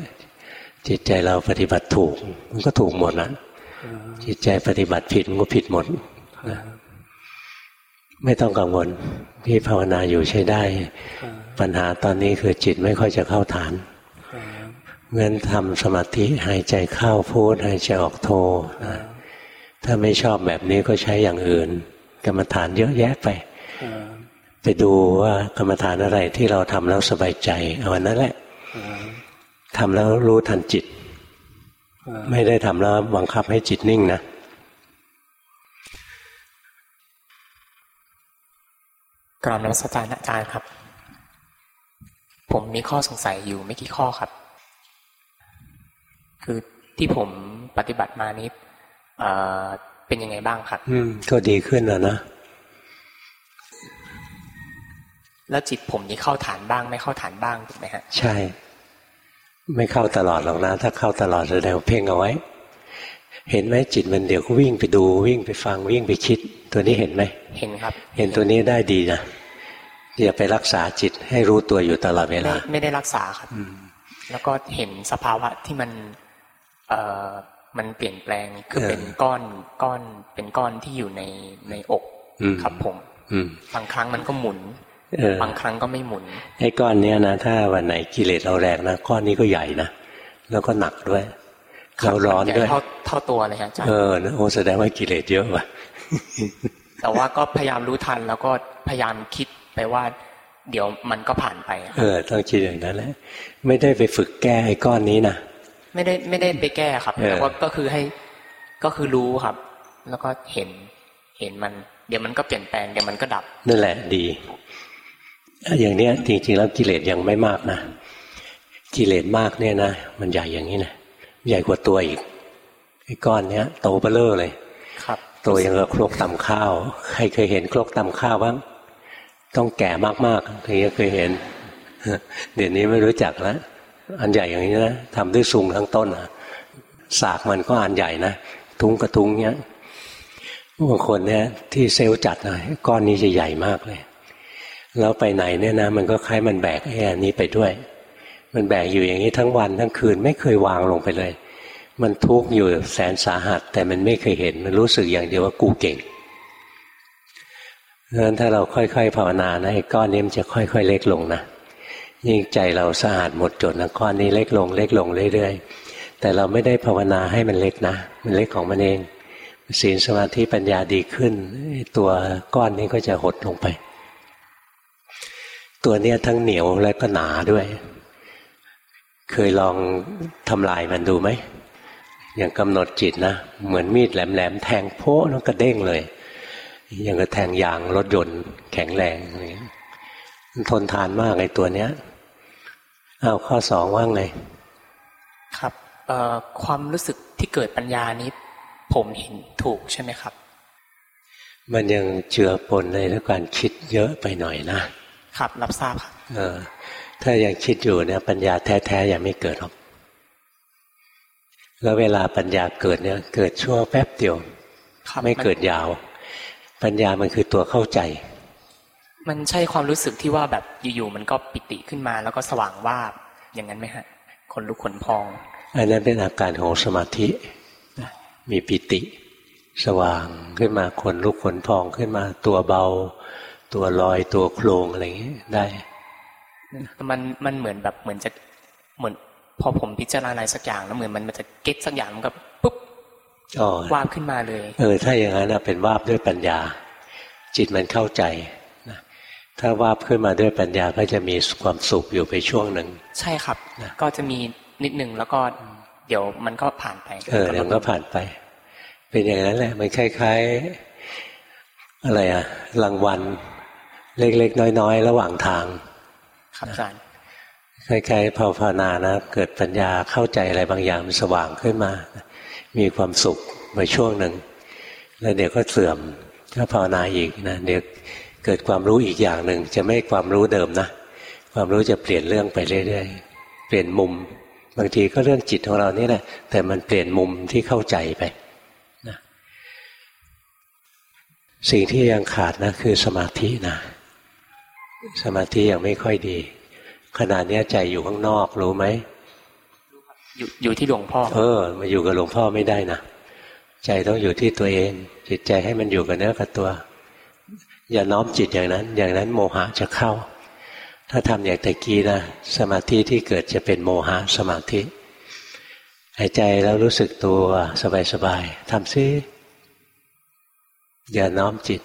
S1: จิตใจเราปฏิบัติถูก มันก็ถูกหมดนะจิตใจปฏิบัติผิดมันก็ผิดหมด
S5: ครับ
S1: ไม่ต้องกังวลที่ภาวนาอยู่ใช้ได้
S5: ครับ
S1: ปัญหาตอนนี้คือจิตไม่ค่อยจะเข้าฐาน
S5: ครับ
S1: งั้นทำสมาธิหายใจเข้าพูดหายใจออกโทนะถ้าไม่ชอบแบบนี้ก็ใช้อย่างอื่น กรรมฐานเยอะแยะไป
S5: ครับ
S1: ไปดูว่ากรรมฐานอะไรที่เราทำแล้วสบายใจ เอาอันนั้นแหละ
S5: ครับ
S1: ทำแล้วรู้ทันจิต
S5: ครับ
S1: ไม่ได้ทำแล้วบังคับให้จิตนิ่งนะ
S8: กราบนมัสการอาจารย์ครับ ผมมีข้อสงสัยอยู่ไม่กี่ข้อครับ คือที่ผมปฏิบัติมานี้เอ่อเป็นยังไงบ้างครับ
S1: อืม ก็ดีขึ้นแล้วนะ
S8: แล้วจิตผมนี้เข้าฐานบ้าง ไม่เข้าฐานบ้างถูกไหมฮะ
S1: ใช่ ไม่เข้าตลอดหรอกนะ ถ้าเข้าตลอดแสดงว่าเพ่งเอาไว้ เห็นไหมจิตมันเดี๋ยวก็วิ่งไปดูวิ่งไปฟังวิ่งไปคิด ตัวนี้เห็นไหม
S8: เห็นครับ
S1: เห็นตัวนี้ได้ดีนะอย่าไปรักษาจิตให้รู้ตัวอยู่ตลอดเว
S8: ไม่
S1: ลา
S8: ไม่ได้รักษาครับแล้วก็เห็นสภาวะที่มันเอ่อมันเปลี่ยนแปลงคือ
S1: เออ
S8: เป็นก้อนก้อนเป็นก้อนที่อยู่ในในอก
S1: อืม
S8: ครับผม
S1: อืม
S8: บางครั้งมันก็หมุน
S1: เออ บา
S8: งครั้งก็ไม่หมุน
S1: ไอ้ก้อนเนี้ยนะถ้าวันไหนกิเลสเราแรงนะก้อนนี้ก็ใหญ่นะแล้วก็หนักด้วยเราร้อน
S8: ใหญ่
S1: ด้วย
S8: เท่าเท่าตัวเลยฮะอาจารย์
S1: เออนะโอ้แสดงว่ากิเลสเยอะว่ะ
S8: แต่ว่าก็พยายามรู้ทันแล้วก็พยายามคิดไปว่า เดี๋ยวมันก็ผ่านไปครับ
S1: เออ ต้องคิดอย่างนั้นแหละไม่ได้ไปฝึกแก้ไอ้ก้อนนี้นะ
S8: ไม่ได้ไม่ได้ไปแก้ครับแต่ว่าก็คือให้ก็คือรู้ครับ แล้วก็เห็นเห็นมัน เดี๋ยวมันก็เปลี่ยนแปลงเดี๋ยวมันก็ดับ
S1: นั่นแหละดี อย่างเนี้ยจริงๆแล้วกิเลสยังไม่มากนะกิเลสมากเนี่ยนะมันใหญ่อย่างนี้นะใหญ่กว่าตัวอีกไอ้ก้อนเนี้ยโตเบลเลอร์เลย
S8: ครับ
S1: ตัวยังกับครกตำข้าว ใครเคยเห็นครกตำข้าวบ้างต้องแก่มากๆถึงจะเคยเห็น เดี๋ยวนี้ไม่รู้จักแล้วอันใหญ่อย่างนี้นะทำด้วยซุงทั้งต้นอะสากมันก็อันใหญ่นะทุ้งกระทุ้งเนี้ยบางคนเนี่ยที่เซลล์จัดหน่อยก้อนนี้จะใหญ่มากเลย แล้วไปไหนเนี่ยนะมันก็คล้ายมันแบกไอ้อันนี้ไปด้วย มันแบกอยู่อย่างนี้ทั้งวันทั้งคืนไม่เคยวางลงไปเลย มันทุกข์อยู่แสนสาหัส แต่มันไม่เคยเห็นมันรู้สึกอย่างเดียวว่ากูเก่งเพราะฉะนั้นถ้าเราค่อยๆภาวนานะไอ้ก้อนนี้มันจะค่อย ๆ เล็กลงนะยิ่งใจเราสะอาดหมดจดนะก้อนนี้เล็กลง เล็กลงเรื่อยๆแต่เราไม่ได้ภาวนาให้มันเล็กนะ มันเล็กของมันเองศีลสมาธิปัญญาดีขึ้นตัวก้อนนี้ก็จะหดลงไป ตัวเนี้ยทั้งเหนียวและก็หนาด้วย เคยลองทำลายมันดูไหมอย่างกำหนดจิตนะ เหมือนมีดแหลมๆแทงโพ้แล้วก็เด้งเลย อย่างกับแทงยางรถยนต์แข็งแรงมันทนทานมากไอ้ตัวเนี้ยเอาข้อสองว่างไง
S8: ครับความรู้สึกที่เกิดปัญญานี้ ผมเห็นถูกใช่ไหมครับ
S1: มันยังเจือปนในเรื่องการคิดเยอะไปหน่อยนะ
S8: ครับ รับทราบครับ
S1: เออ ถ้ายังคิดอยู่เนี่ย ปัญญาแท้ๆยังไม่เกิดหรอกแล้วเวลาปัญญาเกิดเนี่ย เกิดชั่วแป๊บเดียวไม่เกิดยาว ปัญญามันคือตัวเข้าใจ
S8: มันใช่ความรู้สึกที่ว่าแบบอยู่ๆมันก็ปิติขึ้นมาแล้วก็สว่างว่าบอย่างนั้นไหมฮะคนลุกขนพอง
S1: อันนั้นเป็นอาการของสมาธิมีปิติ สว่างขึ้นมาขนลุกขนพองขึ้นมาตัวเบา ตัวลอยตัวโครงอะไรอย่างนี้ได้
S8: มันมันเหมือนแบบเหมือนจะเหมือน พอผมพิจารณาอะไรสักอย่างแล้วเหมือนมันมันจะเก็ตสักอย่างมันก็ปุ๊บวาบขึ้นมาเลย
S1: เออ ถ้าอย่างนั้นเป็นวาบด้วยปัญญา จิตมันเข้าใจนะถ้าวาบขึ้นมาด้วยปัญญาก็จะมีความสุขอยู่ไปช่วงหนึ่ง
S8: ใช่ครับก็จะมีนิดหนึ่งแล้วก็เดี๋ยวมันก็ผ่านไป
S1: เออเดี๋ยวก็ผ่านไป เป็นอย่างนั้นแหละ มันคล้าย ๆ อะไรอะรางวัล เล็กๆ น้อยๆ ระหว่างทาง
S8: ครับอาจารย์
S1: คล้ายๆภาวนานะ เกิดปัญญาเข้าใจอะไรบางอย่างมันสว่างขึ้นมา มีความสุขมาช่วงหนึ่ง แล้วเดี๋ยวก็เสื่อมถ้าภาวนาอีกนะเดี๋ยวเกิดความรู้อีกอย่างหนึ่ง จะไม่ความรู้เดิมนะ ความรู้จะเปลี่ยนเรื่องไปเรื่อยๆ เปลี่ยนมุม บางทีก็เรื่องจิตของเรานี่แหละ แต่มันเปลี่ยนมุมที่เข้าใจไปนะสิ่งที่ยังขาดนะคือสมาธินะ สมาธิยังไม่ค่อยดีขนาดนี้ใจอยู่ข้างนอกรู้ไหม
S8: อยู่อยู่ที่หลวงพ่อ
S1: เออ มาอยู่กับหลวงพ่อไม่ได้นะใจต้องอยู่ที่ตัวเอง จิตใจให้มันอยู่กับเนื้อกับตัว อย่าน้อมจิตอย่างนั้น อย่างนั้นโมหะจะเข้า ถ้าทำอย่างตะกี้นะสมาธิที่เกิดจะเป็นโมหะสมาธิหายใจแล้วรู้สึกตัวสบายๆทำซิอย่าน้อมจิต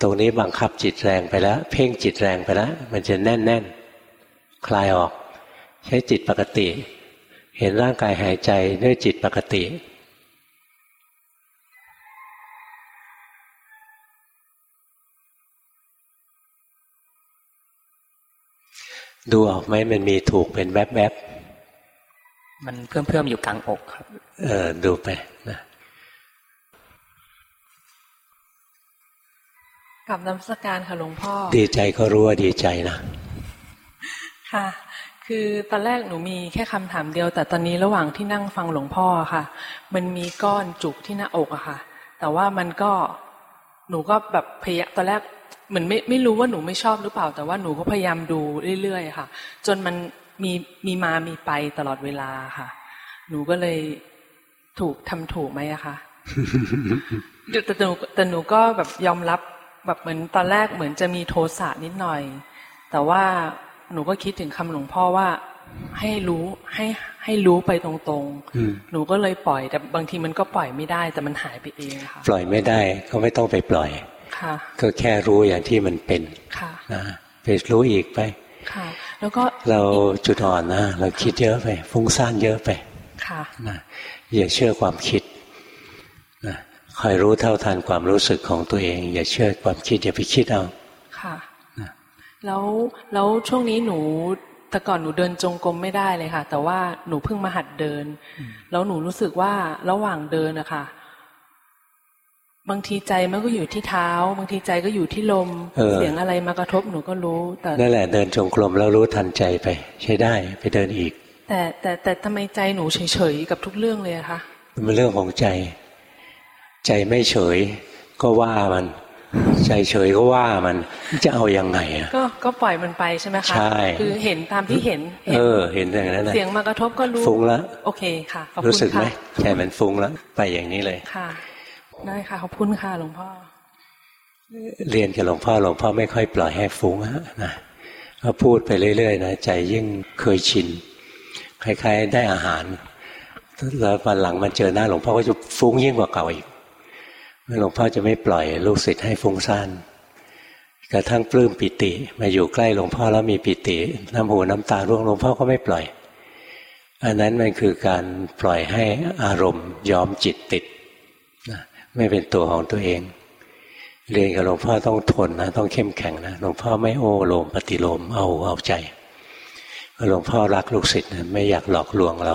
S1: ตรงนี้บังคับจิตแรงไปแล้ว เพ่งจิตแรงไปแล้ว มันจะแน่นแน่นคลายออก ใช้จิตปกติ เห็นร่างกายหายใจด้วยจิตปกติดูออกไหมมันมีถูกเป็นแวบ
S8: ๆ มันเพิ่มเพิ่มอยู่กลางอกครับ
S1: เออดูไป
S9: กับน้ำสการค่ะหลวงพ่อ
S1: ดีใจก็รู้ว่าดีใจนะ
S9: ค่ะ คือตอนแรกหนูมีแค่คำถามเดียว แต่ตอนนี้ระหว่างที่นั่งฟังหลวงพ่อค่ะ มันมีก้อนจุกที่หน้าอกอะค่ะ แต่ว่ามันก็หนูก็แบบพยายามตอนแรกเหมือนไม่ไม่รู้ว่าหนูไม่ชอบหรือเปล่า แต่ว่าหนูก็พยายามดูเรื่อยๆค่ะ จนมันมีมีมามีไปตลอดเวลาค่ะ หนูก็เลยถูกทำถูกไหมอะคะแต่หนูแต่หนูก็แบบยอมรับ แบบเหมือนตอนแรกเหมือนจะมีโทสะนิดหน่อย แต่ว่าหนูก็คิดถึงคำหลวงพ่อว่าให้รู้ให้ให้รู้ไปตรงๆ หนูก็เลยปล่อย แต่บางทีมันก็ปล่อยไม่ได้ แต่มันหายไปเองค่ะ
S1: ปล่อยไม่ได้ก็ไม่ต้องไปปล่อยก็แค่รู้อย่างที่มันเป็นนะไปรู้อีกไป
S9: ค่ะแล้วก็
S1: เราจุดอ่อนนะเราคิดเยอะไปฟุ้งซ่านเยอะไป
S9: ค่ะ
S1: นะอย่าเชื่อความคิดนะ คอยรู้เท่าทันความรู้สึกของตัวเอง อย่าเชื่อความคิดอย่าไปคิดเอา
S9: ค่ะนะแล้วแล้วช่วงนี้หนูแต่ก่อนหนูเดินจงกรมไม่ได้เลยค่ะ แต่ว่าหนูเพิ่งมาหัดเดิน แล้วหนูรู้สึกว่าระหว่างเดินนะคะบางทีใจมันก็อยู่ที่เท้า บางทีใจก็อยู่ที่ลมเเสียงอะไรมากระทบหนูก็รู้ แต่
S1: นั่นแหละเดินจงกรมแล้วรู้ทันใจไป ใช้ได้ไปเดินอีก
S9: แต่แต่แต่ทำไมใจหนูเฉยๆกับทุกเรื่องเลยอะคะ
S1: มันเรื่องของใจ ใจไม่เฉยก็ว่ามัน ใจเฉยก็ว่ามันจะเอายังไงอะ
S9: ก็ก็ปล่อยมันไปใช่ไหมคะใช่คือเห็นตามที่เห็น
S1: เออ เห็นอย่างนั้น
S9: เสียงมากระทบก็รู้
S1: ฟุ้งแล้ว
S9: โอเคค่ะ
S1: รู้สึกไหมใจมันฟุ้งแล้วไปอย่างนี้เลย
S9: ค่ะได้ค่ะขอบคุณค่ะหลวงพ่อ
S1: เรียนกับหลวงพ่อหลวงพ่อไม่ค่อยปล่อยให้ฟุ้งนะก็พูดไปเรื่อยๆนะใจยิ่งเคยชินคล้ายๆได้อาหารแล้ววันหลังมันเจอหน้าหลวงพ่อก็จะฟุ้งยิ่งกว่าเก่าอีก หลวงพ่อจะไม่ปล่อยลูกศิษย์ให้ฟุ้งซ่านกระทั่งปลื้มปิติ มาอยู่ใกล้หลวงพ่อแล้วมีปิติ น้ำหูน้ำตาร่วงหลวงพ่อก็ไม่ปล่อย อันนั้นมันคือการปล่อยให้อารมณ์ย้อมจิตติดไม่เป็นตัวของตัวเอง เรียนกับหลวงพ่อต้องทนนะต้องเข้มแข็งนะหลวงพ่อไม่โอ้โลมปฏิโลมเอาเอาใจหลวงพ่อรักลูกศิษย์นะไม่อยากหลอกลวงเรา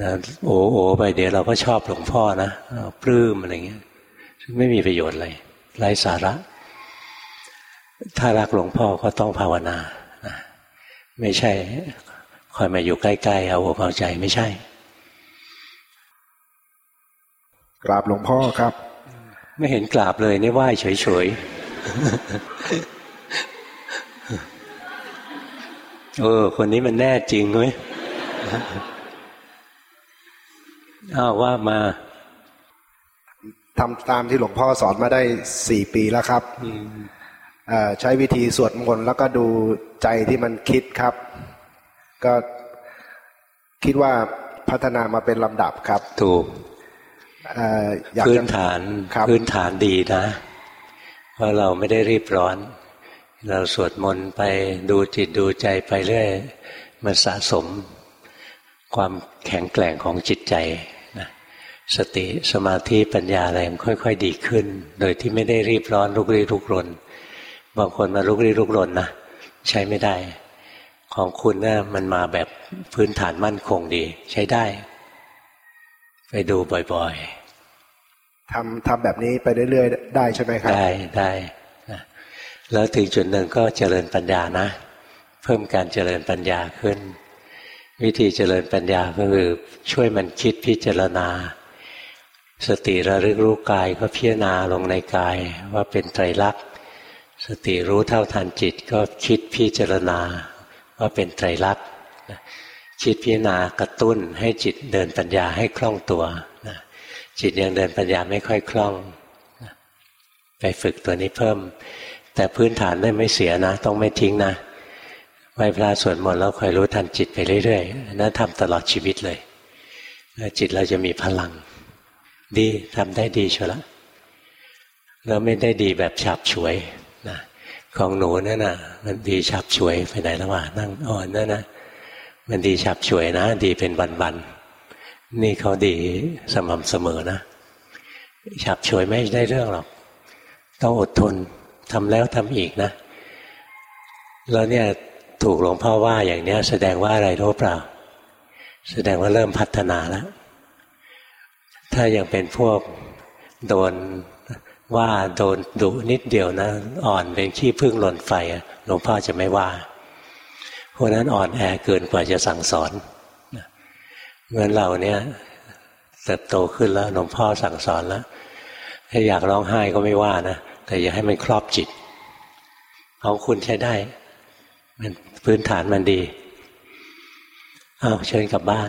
S1: นะโอ้โอไปเดี๋ยวเราก็ชอบหลวงพ่อนะปลื้มอะไรเงี้ย ไม่มีประโยชน์เลยไร้สาระ ถ้ารักหลวงพ่อก็ต้องภาวนาไม่ใช่คอยมาอยู่ใกล้ๆเอาอกเอาใจไม่ใช่
S10: กราบหลวงพ่อครับ
S1: ไม่เห็นกราบเลยนี่ไหว้เฉยๆเออ คนนี้มันแน่จริงเว้ยอ้าวว่ามา
S10: ทำตามที่หลวงพ่อสอนมาได้สี่ปีแล้วครับใช้วิธีสวดมนต์แล้วก็ดูใจที่มันคิดครับ ก็คิดว่าพัฒนามาเป็นลำดับครับ
S1: ถูกพื้นฐานพื้นฐานดีนะ เพราะเราไม่ได้รีบร้อน เราสวดมนต์ไปดูจิตดูใจไปเรื่อยมันสะสมความแข็งแกร่งของจิตใจนะ สติสมาธิปัญญาอะไรมันค่อย ๆ ดีขึ้น โดยที่ไม่ได้รีบร้อนลุกรีลุกรนบางคนมาลุกรีลุกรนนะใช้ไม่ได้ ของคุณนะ่ะมันมาแบบพื้นฐานมั่นคงดี ใช้ได้ ไปดูบ่อยๆ
S10: ทำทำแบบนี้ไปเรื่อยๆ ได้ใช่ไหมครับ
S1: ได้ได้แล้วถึงจุดหนึ่งก็เจริญปัญญานะ เพิ่มการเจริญปัญญาขึ้น วิธีเจริญปัญญาก็คือช่วยมันคิดพิจารณา สติระลึกรู้กายก็พิจารณาลงในกายว่าเป็นไตรลักษณ์ สติรู้เท่าทันจิตก็คิดพิจารณาว่าเป็นไตรลักษณ์คิดพิจารณากระตุ้นให้จิตเดินปัญญาให้คล่องตัวจิตยังเดินปัญญาไม่ค่อยคล่องไปฝึกตัวนี้เพิ่ม แต่พื้นฐานได้ไม่เสียนะ ต้องไม่ทิ้งนะไหวพระสวดมนต์แล้วคอยรู้ทันจิตไปเรื่อยๆนั่นทำตลอดชีวิตเลยจิตเราจะมีพลัง ดีทำได้ดีชัวละแล้วไม่ได้ดีแบบฉับฉวยนะของหนูนั่นน่ะ มันดีฉับฉวยไปไหนแล้ววะนั่งอ่อนนั่นนะมันดีฉับฉวยนะ ดีเป็นวันๆนี่เขาดีสม่ำเสมอนะฉับฉวยไม่ได้เรื่องหรอก ต้องอดทนทำแล้วทำอีกนะ แล้วเนี่ยถูกหลวงพ่อว่าอย่างเนี้ย แสดงว่าอะไรรู้เปล่า แสดงว่าเริ่มพัฒนาแล้ว ถ้ายังเป็นพวกโดนว่าโดนดุนิดเดียวนะอ่อนเป็นขี้พึ่งหล่นไฟหลวงพ่อจะไม่ว่าพวกนั้นอ่อนแอเกินกว่าจะสั่งสอนเมื่อเราเนี่ยเติบโตขึ้นแล้วหลวงพ่อสั่งสอนแล้วถ้าอยากร้องไห้ก็ไม่ว่านะแต่อย่าให้มันครอบจิตของคุณใช้ได้ มันพื้นฐานมันดีเอาเชิญกลับบ้าน